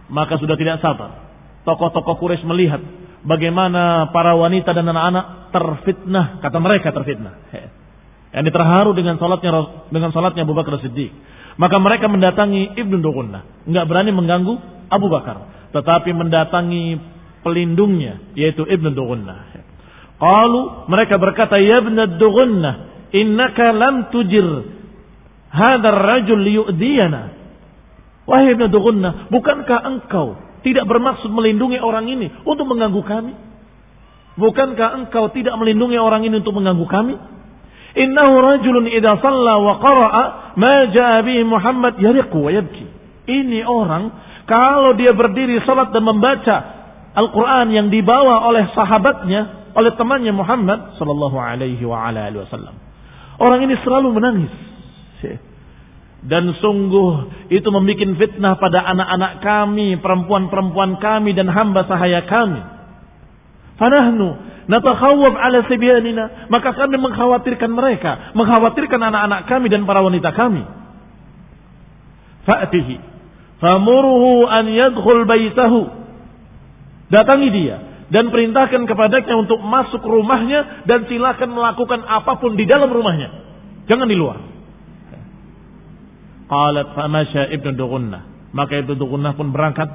Maka sudah tidak sabar. Tokoh-tokoh Quraisy melihat bagaimana para wanita dan anak-anak terfitnah, kata mereka terfitnah. Yang terharu dengan salatnya dengan salatnya Abu Bakar Siddiq. Maka mereka mendatangi Ibnu Dugunnah. Enggak berani mengganggu Abu Bakar. Tetapi mendatangi pelindungnya. Yaitu Ibnu Dugunnah. Qalu mereka berkata ya Ibnu Dugunnah. Innaka lam tujir. Hadar rajul liyu'diyana. Wahai Ibnu Dugunnah. Bukankah engkau tidak bermaksud melindungi orang ini untuk mengganggu kami? Bukankah engkau tidak melindungi orang ini untuk mengganggu kami? Innahu rajulun idza shalla wa qara'a ma jaa bihi Muhammad yariqu wa yabki. Ini orang kalau dia berdiri salat dan membaca Al-Qur'an yang dibawa oleh sahabatnya, oleh temannya Muhammad sallallahu alaihi wasallam. Orang ini selalu menangis. Dan sungguh itu membuat fitnah pada anak-anak kami, perempuan-perempuan kami dan hamba sahaya kami. Fanahnu natakhawwaf ala sibyanina, maka kami mengkhawatirkan mereka, mengkhawatirkan anak-anak kami dan para wanita kami. Fa'tihi famurhu an yadkhul baitahu. Datangi dia dan perintahkan kepadanya untuk masuk rumahnya dan silakan melakukan apa pun di dalam rumahnya. Jangan di luar. Qalat famasya ibnu Dugunnah. Maka ibnu Dugunnah pun berangkat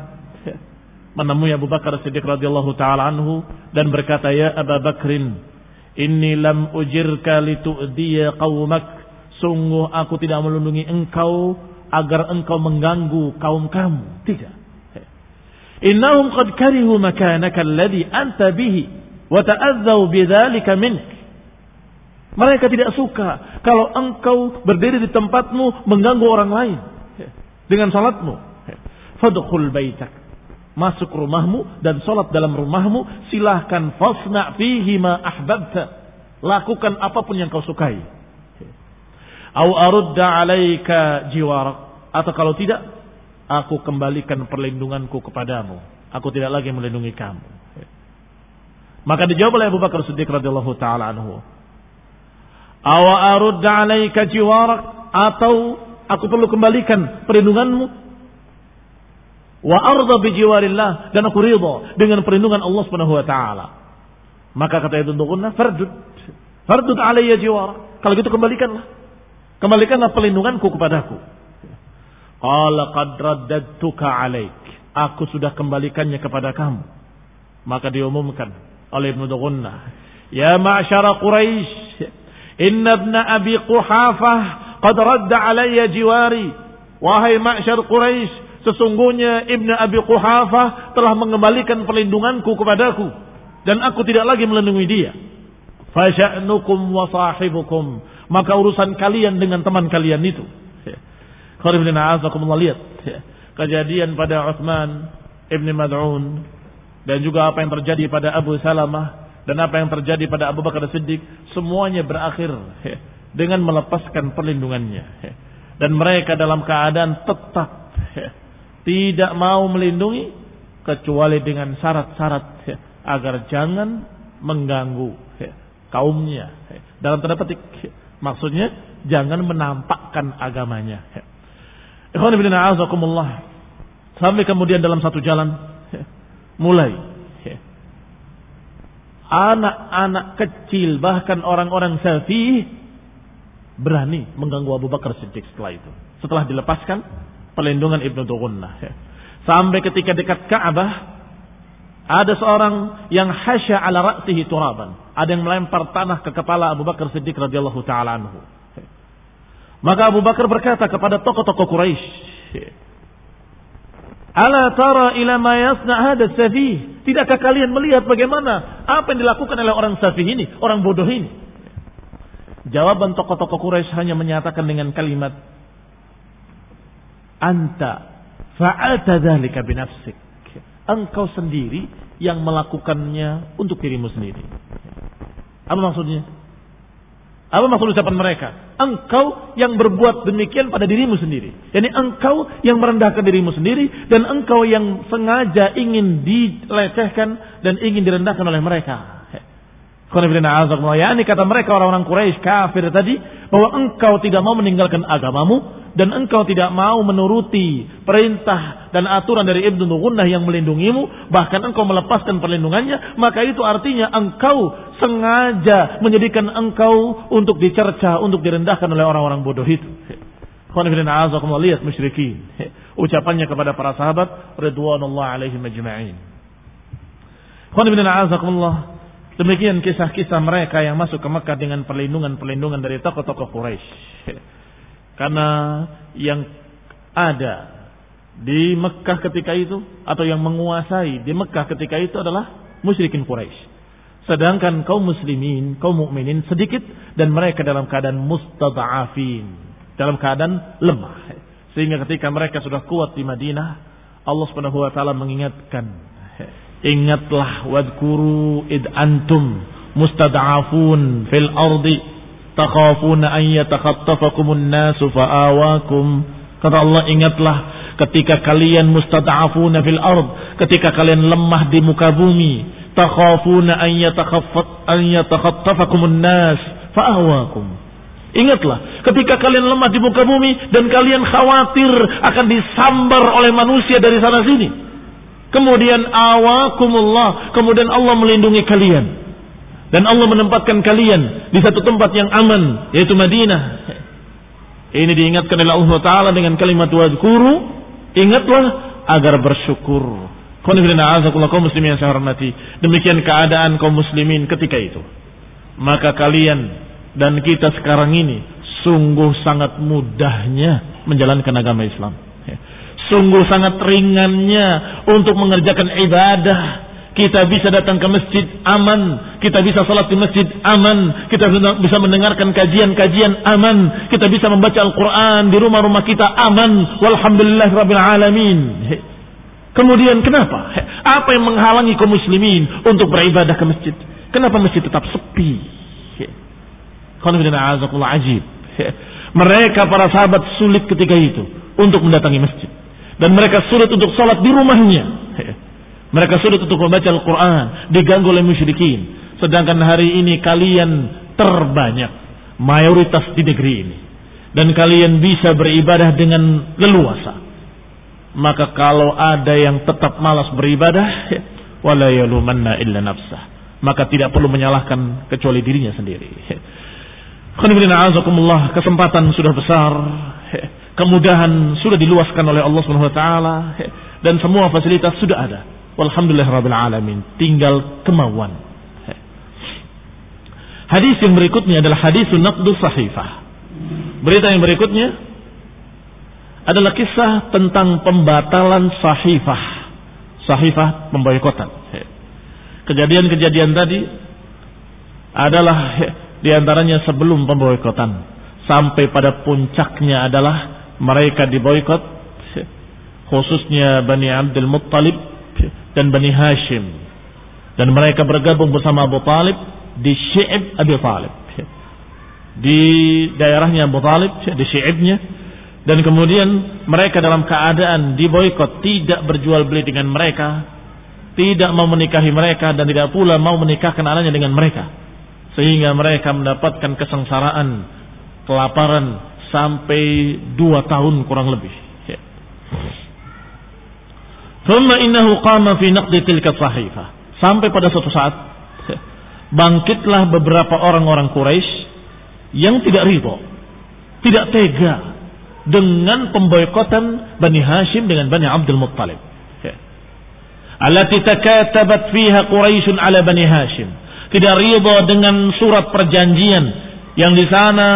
menemui Abu Bakar Siddiq radhiyallahu taala anhu dan berkata ya Abu Bakrin inni lam ujirka litu'diya qaumak sungguh aku tidak melindungi engkau agar engkau mengganggu kaum kamu tidak innahum qad karihu makanaka alladhi anta bihi wa ta'adzaw bidzalika mink mereka tidak suka kalau engkau berdiri di tempatmu mengganggu orang lain dengan salatmu. Fadkhul baitak. Masuk rumahmu dan salat dalam rumahmu. Silahkan fasna fihi ma ahbabta. Lakukan apa pun yang kau sukai. Au arudda alaika jiwarak. Atau kalau tidak, aku kembalikan perlindunganku kepadamu. Aku tidak lagi melindungi kamu. Maka dijawab oleh Abu Bakar Siddiq radhiyallahu taala anhu. Awa arudda alaika jiwarak atau aku perlu kembalikan perlindunganmu wa arda bi jiwarillah dan aku ridha dengan perlindungan Allah Subhanahu wa taala. Maka kata itu untuknya fardud. Fardud alayya jiwar. Kalau gitu kembalikanlah. Kembalikanlah perlindunganku kepadaku. Qala qad raddadtuka alaik. Aku sudah kembalikannya kepada kamu. Maka diumumkan oleh Ibnu Dughunna, "Ya ma'syara Quraisy, inna ibn Abi Quhafah qad radda alayya jiwari." Wahai ma'syar Quraisy, Sesungguhnya Ibnu Abi Quhafah telah mengembalikan perlindunganku kepadaku dan aku tidak lagi melindungi dia. Fasya'nukum wa sahibukum. Maka urusan kalian dengan teman kalian itu. Kharifina azakumullah lihat. Kejadian pada Uthman Ibn Mad'un. Dan juga apa yang terjadi pada Abu Salamah. Dan apa yang terjadi pada Abu Bakar Siddiq. Semuanya berakhir dengan melepaskan perlindungannya. Dan mereka dalam keadaan tetap tidak mau melindungi kecuali dengan syarat-syarat ya, agar jangan mengganggu ya, kaumnya. Ya. Dalam tanda petik ya, maksudnya jangan menampakkan agamanya. Sampai kemudian dalam satu jalan mulai anak-anak kecil bahkan orang-orang safi berani mengganggu Abu Bakar Siddiq setelah itu. Setelah dilepaskan pelindungan Ibnu Dugunnah. Sampai ketika dekat Ka'bah ada seorang yang hasya ala ra'sihi turaban. Ada yang melempar tanah ke kepala Abu Bakar Siddiq radhiyallahu taala anhu. Maka Abu Bakar berkata kepada tokoh-tokoh Quraisy. Ala tara ila ma yasna hada safih. Tidakkah kalian melihat bagaimana apa yang dilakukan oleh orang safih ini, orang bodoh ini? Jawaban tokoh-tokoh Quraisy hanya menyatakan dengan kalimat anta fa'alta dzalika binafsik. Engkau sendiri yang melakukannya untuk dirimu sendiri. Apa maksudnya? Apa maksud ucapan mereka? Engkau yang berbuat demikian pada dirimu sendiri. Yani engkau yang merendahkan dirimu sendiri dan engkau yang sengaja ingin dilecehkan dan ingin direndahkan oleh mereka. Yani kata mereka orang-orang Quraisy kafir tadi bahwa engkau tidak mau meninggalkan agamamu dan engkau tidak mau menuruti perintah dan aturan dari Ibnu Nugunnah yang melindungimu, bahkan engkau melepaskan perlindungannya, maka itu artinya engkau sengaja menjadikan engkau untuk dicerca, untuk direndahkan oleh orang-orang bodoh itu. lihat musyrikin. Ucapannya kepada para sahabat ridwanullah alaihim ajma'in. Demikian kisah-kisah mereka yang masuk ke Mekah dengan perlindungan-perlindungan dari tokoh-tokoh Quraisy. Karena yang ada di Mekah ketika itu atau yang menguasai di Mekah ketika itu adalah musyrikin Quraisy. Sedangkan kaum muslimin, kaum mukminin sedikit dan mereka dalam keadaan mustada'afin, dalam keadaan lemah. Sehingga ketika mereka sudah kuat di Madinah, Allah Subhanahu wa taala mengingatkan Ingatlah wadkuru id antum mustad'afun fil ardi takhafuna an yatakhattafakumun nasu fa'awakum. Kata Allah ingatlah ketika kalian mustad'afuna fil ard, ketika kalian lemah di muka bumi, takhafuna an yatakhaffat an yatakhattafakumun nas fa'awakum. Ingatlah, ketika kalian lemah di muka bumi dan kalian khawatir akan disambar oleh manusia dari sana sini. Kemudian awakumullah. Kemudian Allah melindungi kalian. Dan Allah menempatkan kalian di satu tempat yang aman. Yaitu Madinah. Ini diingatkan oleh Allah Ta'ala dengan kalimat wadkuru. Ingatlah agar bersyukur. kaum muslimin yang saya hormati. Demikian keadaan kaum muslimin ketika itu. Maka kalian dan kita sekarang ini sungguh sangat mudahnya menjalankan agama Islam. Sungguh sangat ringannya untuk mengerjakan ibadah kita bisa datang ke masjid aman, kita bisa salat di masjid aman, kita bisa mendengarkan kajian-kajian aman, kita bisa membaca Al-Quran di rumah-rumah kita aman, walhamdulillah rabbil alamin. Kemudian kenapa? Apa yang menghalangi kaum muslimin untuk beribadah ke masjid? Kenapa masjid tetap sepi? Mereka para sahabat sulit ketika itu untuk mendatangi masjid. Dan mereka sulit untuk sholat di rumahnya. Mereka sulit untuk membaca Al-Quran. Diganggu oleh musyrikin. Sedangkan hari ini kalian terbanyak. Mayoritas di negeri ini. Dan kalian bisa beribadah dengan leluasa maka kalau ada yang tetap malas beribadah, wala yalumanna illa nafsah. Maka tidak perlu menyalahkan kecuali dirinya sendiri. kesempatan sudah besar, kemudahan sudah diluaskan oleh Allah Subhanahu wa taala dan semua fasilitas sudah ada. Walhamdulillah rabbil alamin. Tinggal kemauan. Hadis yang berikutnya adalah hadis naqdu sahifah. Berita yang berikutnya adalah kisah tentang pembatalan sahifah. Sahifah pemboikotan. Kejadian-kejadian tadi adalah di antaranya sebelum pemboikotan. Sampai pada puncaknya adalah mereka diboikot khususnya Bani Abdul Muttalib dan Bani Hashim. Dan mereka bergabung bersama Abu Talib di Syi'ib Abi Talib. Di daerahnya Abu Talib di Syi'ibnya. Dan kemudian mereka dalam keadaan diboykot, tidak berjual beli dengan mereka, tidak mau menikahi mereka dan tidak pula mau menikahkan anaknya dengan mereka. Sehingga mereka mendapatkan kesengsaraan, kelaparan sampai dua tahun kurang lebih. Ya. Thumma innahu qama fi naqdi tilka sahifah. Sampai pada suatu saat ya, bangkitlah beberapa orang-orang Quraisy yang tidak ridho, tidak tega dengan pemboikotan Bani Hashim dengan Bani Abdul Muttalib. Ya. Allati takatabat fiha Quraisyun ala Bani Hashim. Tidak ridha dengan surat perjanjian yang di sana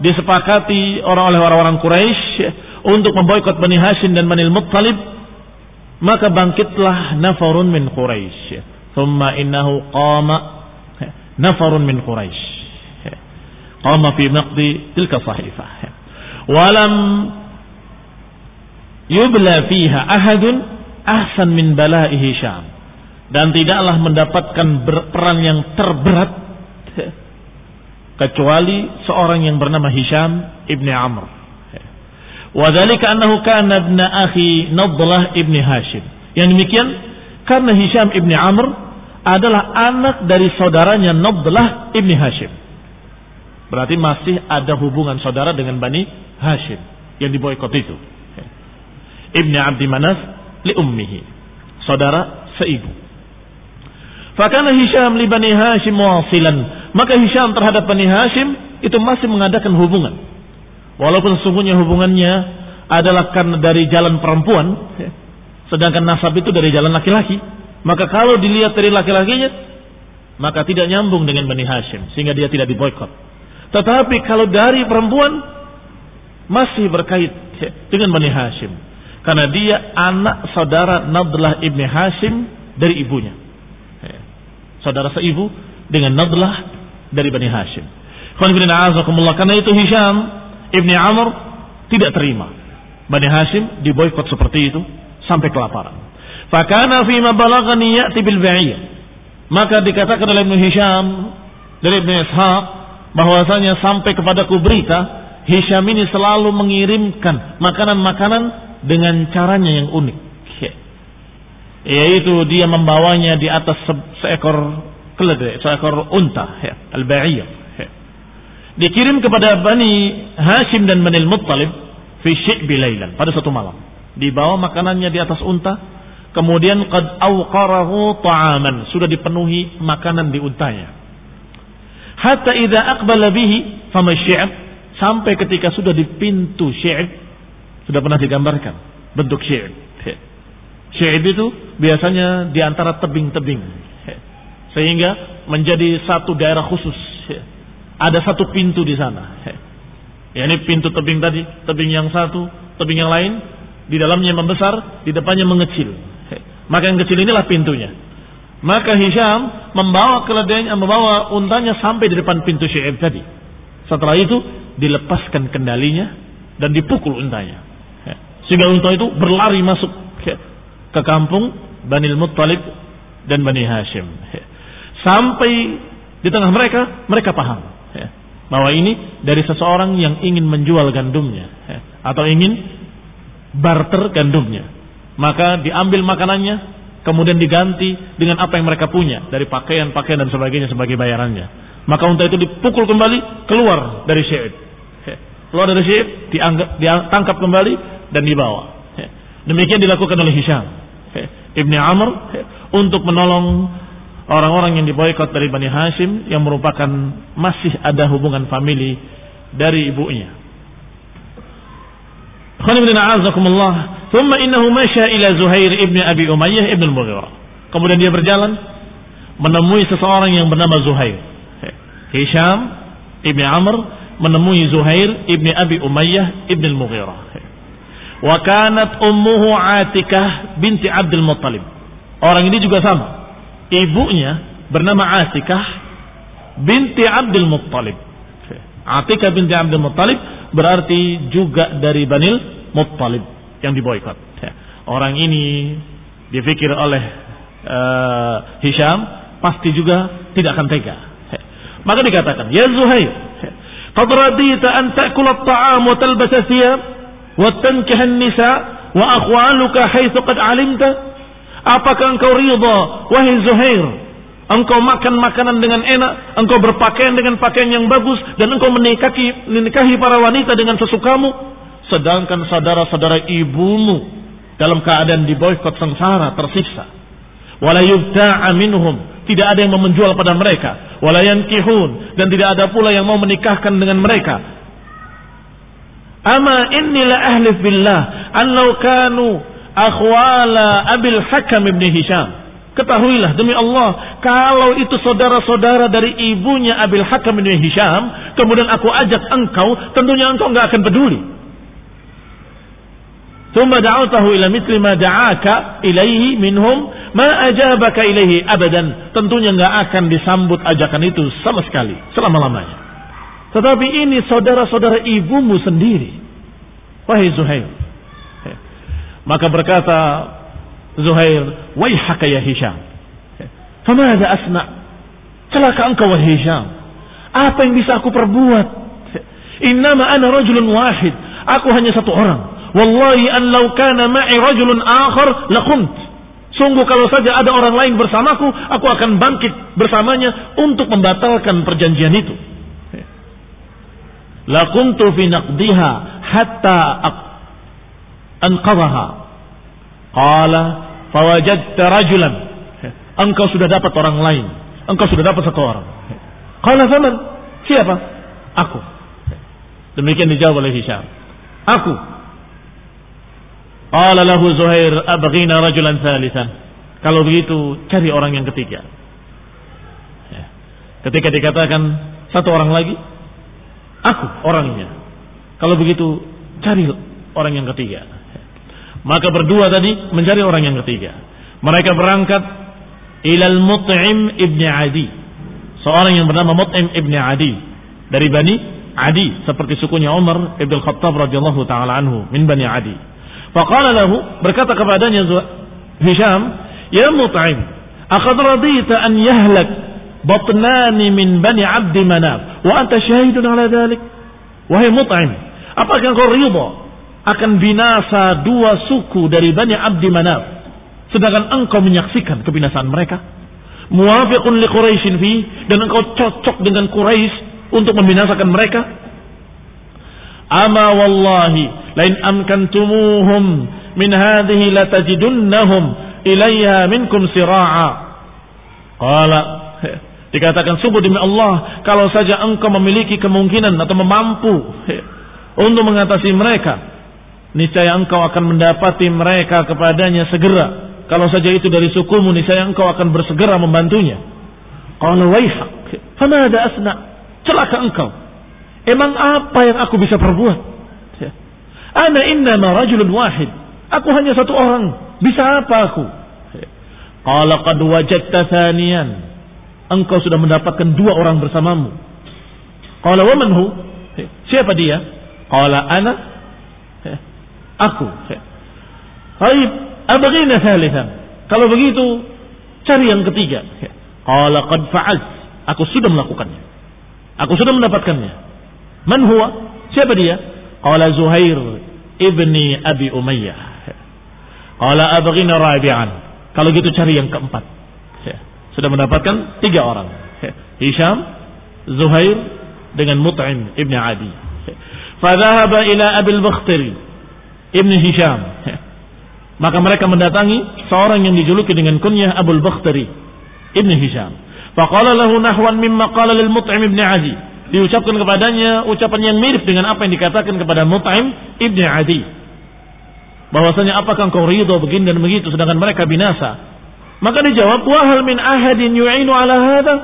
disepakati orang oleh orang-orang Quraisy untuk memboikot Bani Hashim dan Bani Muttalib maka bangkitlah nafarun min Quraisy. Thumma innahu qama nafarun min Quraisy. Qama fi naqdi tilka sahifah walam yubla fiha ahadun ahsan min bala'i Hisham dan tidaklah mendapatkan peran yang terberat kecuali seorang yang bernama Hisham ibni Amr. Wadhalika annahu kana ibn akhi Nadlah ibni Hashim. Yang demikian karena Hisham ibni Amr adalah anak dari saudaranya Nadlah ibni Hashim. Berarti masih ada hubungan saudara dengan Bani Hashim yang diboikot itu. Ibni Abdi Manaf li ummihi. Saudara seibu. Fakana Hisham li Bani Hashim wasilan. Maka Hisham terhadap Bani Hashim itu masih mengadakan hubungan. Walaupun sesungguhnya hubungannya adalah karena dari jalan perempuan. Sedangkan nasab itu dari jalan laki-laki. Maka kalau dilihat dari laki-lakinya. Maka tidak nyambung dengan Bani Hashim. Sehingga dia tidak diboykot. Tetapi kalau dari perempuan masih berkait dengan Bani Hashim. Karena dia anak saudara Nadlah ibni Hashim dari ibunya. Saudara seibu dengan Nadlah dari Bani Hashim. Karena itu Hisham ibni Amr tidak terima. Bani Hashim diboykot seperti itu sampai kelaparan. Fakana fima balagani ya'ti bil Maka dikatakan oleh Ibnu Hisham dari Ibnu Ishaq bahwasanya sampai kepadaku berita Hisham ini selalu mengirimkan makanan-makanan dengan caranya yang unik. Yaitu dia membawanya di atas seekor keledai, seekor unta, ya, al-ba'iyah. Dikirim kepada Bani Hashim dan Bani Muttalib fi syi'bi laylan pada satu malam. Dibawa makanannya di atas unta, kemudian qad awqarahu ta'aman, sudah dipenuhi makanan di untanya. Hatta idza aqbala bihi fama Sampai ketika sudah di pintu syi'ib, sudah pernah digambarkan bentuk syi'ib. Syi'ib itu biasanya di antara tebing-tebing. Sehingga menjadi satu daerah khusus. Ada satu pintu di sana. Ya, ini pintu tebing tadi, tebing yang satu, tebing yang lain, di dalamnya membesar, di depannya mengecil. Maka yang kecil inilah pintunya. Maka Hisham membawa keledainya, membawa untanya sampai di depan pintu Syaib tadi. Setelah itu dilepaskan kendalinya dan dipukul untanya. Ya. Sehingga unta itu berlari masuk ke kampung Banil Muttalib dan Bani Hashim. Ya. Sampai di tengah mereka, mereka paham ya, bahwa ini dari seseorang yang ingin menjual gandumnya atau ingin barter gandumnya. Maka diambil makanannya, kemudian diganti dengan apa yang mereka punya dari pakaian-pakaian dan sebagainya sebagai bayarannya. Maka unta itu dipukul kembali keluar dari syaib. Keluar dari syaib, dianggap, ditangkap kembali dan dibawa. Demikian dilakukan oleh Hisham. Ibni Amr untuk menolong orang-orang yang diboykot dari Bani Hashim yang merupakan masih ada hubungan famili dari ibunya. Kemudian dia berjalan menemui seseorang yang bernama Zuhair. Hisham ibn Amr menemui Zuhair ibn Abi Umayyah ibn al-Mughirah. Wa kanat ummuhu Atikah binti Abdul Muttalib. Orang ini juga sama. Ibunya bernama Atikah binti Abdul Muttalib. Atikah binti Abdul Muttalib berarti juga dari Banil Muttalib yang diboykot. Ya. Orang ini dipikir oleh uh, Hisham pasti juga tidak akan tega. Ya. Maka dikatakan, ya Zuhair, ya. qad radita an ta'kul at-ta'am wa talbasa thiyab wa tankiha an-nisa wa akhwaluka haitsu qad alimta? Apakah engkau ridha wahai Zuhair Engkau makan makanan dengan enak, engkau berpakaian dengan pakaian yang bagus, dan engkau menikahi, menikahi para wanita dengan sesukamu. Sedangkan saudara-saudara ibumu dalam keadaan diboykot sengsara, tersiksa. Wala yubta'a minhum. Tidak ada yang mau menjual pada mereka. Wala yankihun. Dan tidak ada pula yang mau menikahkan dengan mereka. Ama innila ahlif billah. An kanu akhwala abil hakam ibn Hisham Ketahuilah demi Allah, kalau itu saudara-saudara dari ibunya Abil Hakam bin Hisham, kemudian aku ajak engkau, tentunya engkau nggak akan peduli. Thumma da'awtahu ila mitli ma da'aka ilaihi minhum ma ajabaka ilaihi abadan. Tentunya nggak akan disambut ajakan itu sama sekali selama-lamanya. Tetapi ini saudara-saudara ibumu sendiri. Wahai Zuhair. Maka berkata Zuhair, "Waihaka ya Hisham." Famada asna? Celaka engkau wahai Hisham. Apa yang bisa aku perbuat? Innama ana rajulun wahid. Aku hanya satu orang. Wallahi an law kana ma'i rajulun akhar laqumt. Sungguh kalau saja ada orang lain bersamaku, aku akan bangkit bersamanya untuk membatalkan perjanjian itu. Lakuntu fi naqdiha hatta anqadhaha Qala fawajadta rajulan. Engkau sudah dapat orang lain. Engkau sudah dapat satu orang. Qala faman? Siapa? Aku. Demikian dijawab oleh Hisham. Aku. Qala lahu Zuhair abghina rajulan thalithan. Kalau begitu cari orang yang ketiga. Ketika dikatakan satu orang lagi, aku orangnya. Kalau begitu cari orang yang ketiga. Maka berdua tadi mencari orang yang ketiga. Mereka berangkat ilal Mut'im ibni Adi. Seorang yang bernama Mut'im ibni Adi. Dari Bani Adi. Seperti sukunya Umar ibn Khattab radhiyallahu ta'ala anhu. Min Bani Adi. Faqala. Berkata kepadanya Hisham. Ya Mut'im. Akad radita an yahlak. Batnani min Bani Abdi Manaf. Wa anta syahidun ala dhalik. Wahai Mut'im. Apakah kau ridha akan binasa dua suku dari Bani Abdi Manaf. Sedangkan engkau menyaksikan kebinasaan mereka. Muafiqun li Quraisyin fi dan engkau cocok dengan Quraisy untuk membinasakan mereka. Ama wallahi lain amkantumuhum min hadhihi latajidunnahum ilayya minkum sira'a. Qala dikatakan sungguh demi Allah kalau saja engkau memiliki kemungkinan atau memampu untuk mengatasi mereka niscaya engkau akan mendapati mereka kepadanya segera. Kalau saja itu dari sukumu, niscaya engkau akan bersegera membantunya. Qala waihak, fama ada asna? Celaka engkau. Emang apa yang aku bisa perbuat? Ana inna rajulun wahid. Aku hanya satu orang. Bisa apa aku? Qala qad wajadta thaniyan. Engkau sudah mendapatkan dua orang bersamamu. Qala wa? Siapa dia? Qala ana. Aku. Baik, abghina thalithan. Kalau begitu, cari yang ketiga. Qala qad fa'alt. Aku sudah melakukannya. Aku sudah mendapatkannya. Man huwa? Siapa dia? Qala Zuhair ibni Abi Umayyah. Qala abghina rabi'an. Kalau gitu cari yang keempat. Sudah mendapatkan tiga orang. Hisham, Zuhair dengan Mut'im ibni Adi. Fadhahaba ila Abil Bakhtiri ibni Hisham. Maka mereka mendatangi seorang yang dijuluki dengan kunyah Abul Bakhtiri ibni Hisham. Faqala lahu nahwan mimma qala lil Mut'im ibni Adi diucapkan kepadanya ucapan yang mirip dengan apa yang dikatakan kepada Mut'im ibni Adi. Bahwasanya apakah engkau ridho begini dan begitu sedangkan mereka binasa? Maka dijawab, "Wa hal min ahadin yu'inu ala hadha?"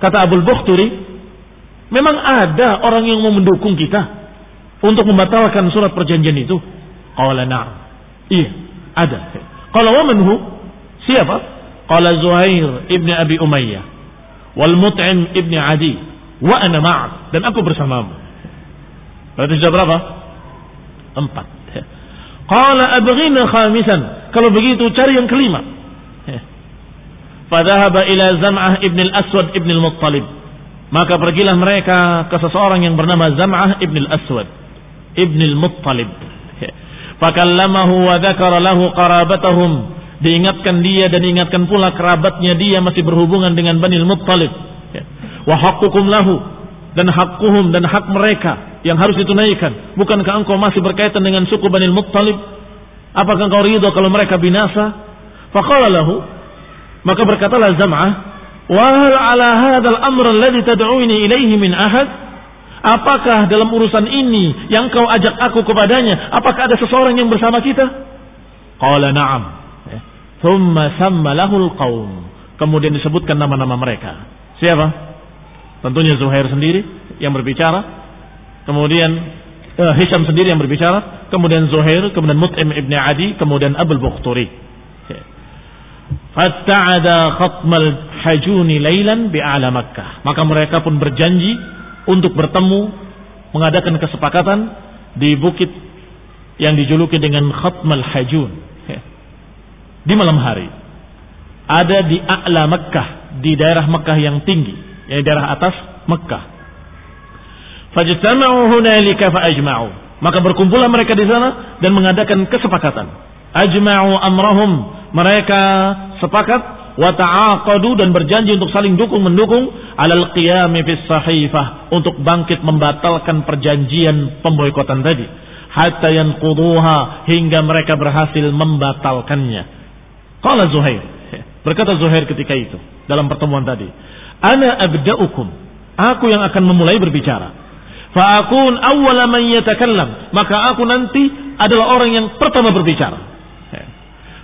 Kata Abul Bukhturi, memang ada orang yang mau mendukung kita untuk membatalkan surat perjanjian itu? Qala na'am. Iya, ada. Qala wa man hu? Siapa? Qala Zuhair ibni Abi Umayyah wal Mut'im ibni Adi wa ana ma'ak dan aku bersamamu. Berarti sudah berapa? Empat. Qala abghina khamisan. Kalau begitu cari yang kelima. Fadhahaba ila Zam'ah ibn al-Aswad ibn al-Muttalib. Maka pergilah mereka ke seseorang yang bernama Zam'ah ibn al-Aswad ibn al-Muttalib. Fakallamahu wa dzakara lahu qarabatahum. Diingatkan dia dan diingatkan pula kerabatnya dia masih berhubungan dengan Bani al-Muttalib wa haqqukum lahu dan hakkuhum dan hak mereka yang harus ditunaikan. Bukankah engkau masih berkaitan dengan suku Bani Muttalib? Apakah engkau ridho kalau mereka binasa? Faqala lahu maka berkatalah Zam'ah, "Wa hal ala hadzal amr alladhi tad'uni ilaihi min ahad?" Apakah dalam urusan ini yang kau ajak aku kepadanya, apakah ada seseorang yang bersama kita? Qala na'am. Thumma samma lahul. Kemudian disebutkan nama-nama mereka. Siapa? Tentunya Zuhair sendiri yang berbicara. Kemudian uh, Hisham sendiri yang berbicara. Kemudian Zuhair, kemudian Mut'im ibn Adi, kemudian Abul Bukhturi. Fatta'ada khatmal hajuni laylan bi'ala Makkah. Maka mereka pun berjanji untuk bertemu, mengadakan kesepakatan di bukit yang dijuluki dengan khatmal hajun. Di malam hari. Ada di A'la Makkah, di daerah Makkah yang tinggi yaitu daerah atas Mekah. Fajtama'u hunalika fa'ajma'u. Maka berkumpullah mereka di sana dan mengadakan kesepakatan. Ajma'u amrahum. Mereka sepakat wa ta'aqadu dan berjanji untuk saling dukung mendukung alal qiyami fis sahifah untuk bangkit membatalkan perjanjian pemboikotan tadi hatta yanquduha hingga mereka berhasil membatalkannya. Qala Zuhair. Berkata Zuhair ketika itu dalam pertemuan tadi, Ana abda'ukum. Aku yang akan memulai berbicara. Fa'akun awwala man yatakallam. Maka aku nanti adalah orang yang pertama berbicara.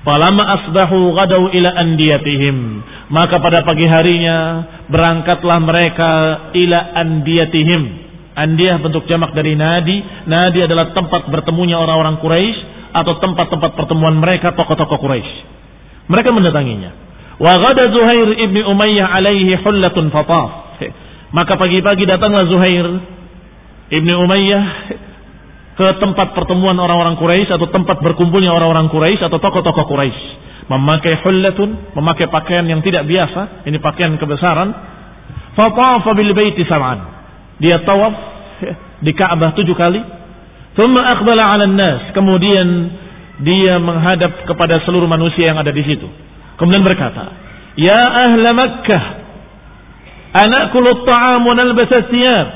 Falama asbahu gadau ila andiyatihim. Maka pada pagi harinya berangkatlah mereka ila andiyatihim. Andiyah bentuk jamak dari nadi. Nadi adalah tempat bertemunya orang-orang Quraisy atau tempat-tempat pertemuan mereka tokoh-tokoh Quraisy. Mereka mendatanginya. Wa ghada Zuhair ibni Umayyah alaihi hullatun fataf. Maka pagi-pagi datanglah Zuhair ibni Umayyah ke tempat pertemuan orang-orang Quraisy atau tempat berkumpulnya orang-orang Quraisy atau tokoh-tokoh Quraisy. Memakai hullatun, memakai pakaian yang tidak biasa, ini pakaian kebesaran. Fatafa bil baiti sab'an. Dia tawaf di Ka'bah tujuh kali. Thumma aqbala 'ala nas Kemudian dia menghadap kepada seluruh manusia yang ada di situ. Kemudian berkata, Ya ahla Makkah, anakulu at-ta'am wa nalbas ath-thiyab.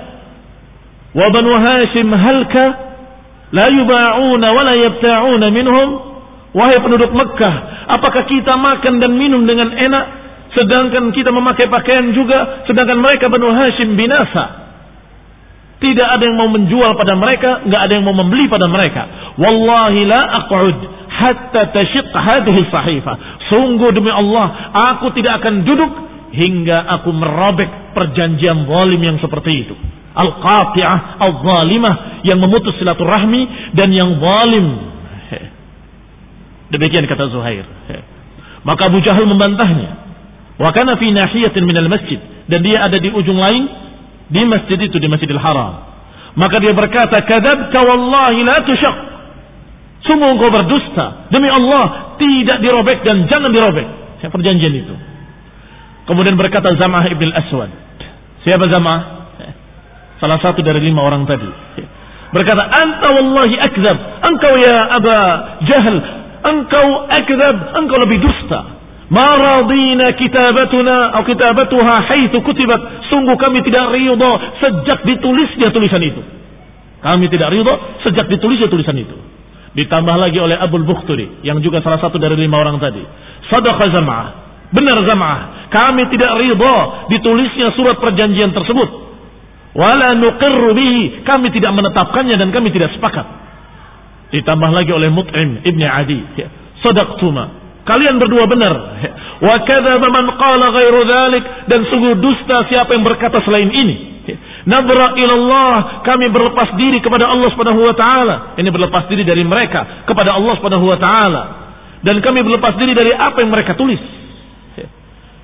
Wa banu Hashim halka la yuba'una wa la yabta'una minhum. Wahai penduduk Makkah, apakah kita makan dan minum dengan enak sedangkan kita memakai pakaian juga sedangkan mereka Banu Hashim binasa? Tidak ada yang mau menjual pada mereka, nggak ada yang mau membeli pada mereka. Wallahi la aq'ud hatta tashiq hadhihi sahifah. Sungguh demi Allah, aku tidak akan duduk hingga aku merobek perjanjian zalim yang seperti itu. Al-qati'ah, al-zalimah yang memutus silaturahmi dan yang zalim. Demikian kata Zuhair. Maka Abu Jahal membantahnya. Wa kana fi nahiyatin minal masjid dan dia ada di ujung lain di masjid itu di Masjidil Haram. Maka dia berkata, "Kadzabta wallahi la tushaq." Sungguh engkau berdusta. Demi Allah, tidak dirobek dan jangan dirobek. Perjanjian itu. Kemudian berkata Zamah ibn aswad Siapa Zamah? Salah satu dari lima orang tadi. Berkata, Anta wallahi akzab. Engkau ya Aba Jahal. Engkau akzab. Engkau lebih dusta. Maradina kitabatuna atau kitabatuha haitsu kutibat. Sungguh kami tidak ridha sejak ditulisnya tulisan itu. Kami tidak ridha sejak ditulisnya tulisan itu. Ditambah lagi oleh Abul Bukhturi yang juga salah satu dari lima orang tadi. Sadaqa Zam'ah. Benar Zam'ah. Kami tidak ridha ditulisnya surat perjanjian tersebut. Wala nuqirru bihi. Kami tidak menetapkannya dan kami tidak sepakat. Ditambah lagi oleh Mut'im Ibni Adi. Sadaqtuma. Kalian berdua benar. Wa kadzaba man qala ghairu dzalik dan sungguh dusta siapa yang berkata selain ini. Nabra ilallah, kami berlepas diri kepada Allah Subhanahu wa taala. Ini berlepas diri dari mereka kepada Allah Subhanahu wa taala. Dan kami berlepas diri dari apa yang mereka tulis.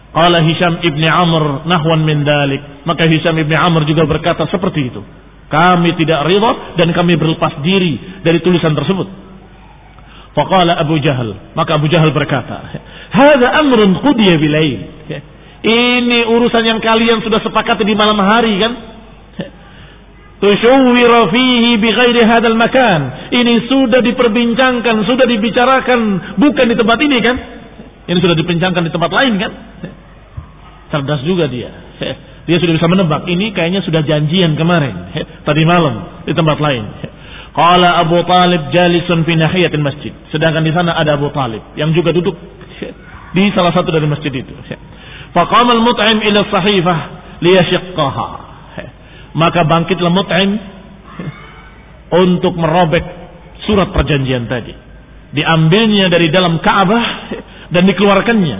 Qala Hisham ibni Amr nahwan min dalik. Maka Hisham ibni Amr juga berkata seperti itu. Kami tidak ridha dan kami berlepas diri dari tulisan tersebut. Faqala Abu Jahal. Maka Abu Jahal berkata, Hada amrun qudiya bilail. Ini urusan yang kalian sudah sepakati di malam hari kan? Tushawwira fihi bi ghairi hadal makan. Ini sudah diperbincangkan, sudah dibicarakan bukan di tempat ini kan? Ini sudah diperbincangkan di tempat lain kan? Cerdas juga dia. Dia sudah bisa menebak. Ini kayaknya sudah janjian kemarin. Tadi malam di tempat lain. Qala Abu Talib jalisun fi nahiyatil masjid. Sedangkan di sana ada Abu Talib yang juga duduk di salah satu dari masjid itu. Faqama al-mut'im ila sahifah liyashiqqaha. Maka bangkitlah mut'im untuk merobek surat perjanjian tadi. Diambilnya dari dalam Ka'bah dan dikeluarkannya.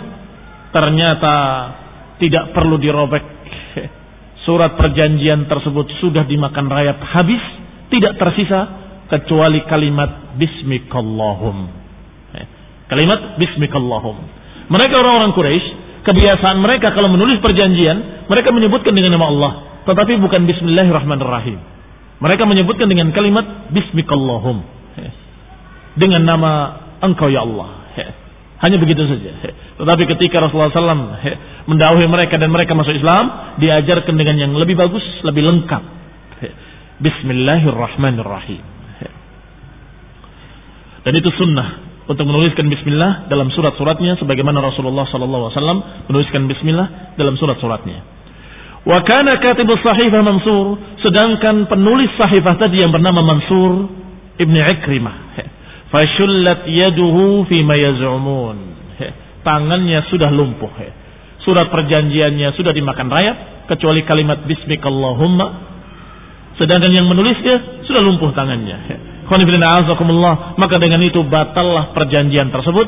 Ternyata tidak perlu dirobek. Surat perjanjian tersebut sudah dimakan rayap habis, tidak tersisa kecuali kalimat bismikallahum. Eh, kalimat bismikallahum. Mereka orang-orang Quraisy, kebiasaan mereka kalau menulis perjanjian, mereka menyebutkan dengan nama Allah, tetapi bukan bismillahirrahmanirrahim. Mereka menyebutkan dengan kalimat bismikallahum. Eh, dengan nama engkau ya Allah. Eh, hanya begitu saja. Tetapi ketika Rasulullah SAW mendahului mereka dan mereka masuk Islam, diajarkan dengan yang lebih bagus, lebih lengkap. Bismillahirrahmanirrahim. Dan itu sunnah untuk menuliskan bismillah dalam surat-suratnya sebagaimana Rasulullah wasallam menuliskan bismillah dalam surat-suratnya. Wa kana katibus sahifah Mansur, sedangkan penulis sahifah tadi yang bernama Mansur Ibn Ikrimah. Fashullat yaduhu fi ma yaz'umun. Tangannya sudah lumpuh. Surat perjanjiannya sudah dimakan rayap kecuali kalimat bismikallahumma. Sedangkan yang menulisnya sudah lumpuh tangannya maka dengan itu batallah perjanjian tersebut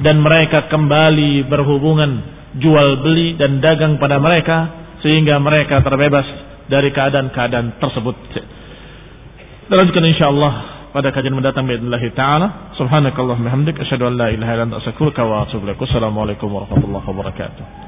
dan mereka kembali berhubungan jual beli dan dagang pada mereka sehingga mereka terbebas dari keadaan-keadaan tersebut. Lanjutkan insyaallah pada kajian mendatang باذنillah taala. Subhanakallah bihamdik asyhadu an la ilaha illa anta astaghfiruka wa atubu ilaik. Wassalamualaikum warahmatullahi wabarakatuh.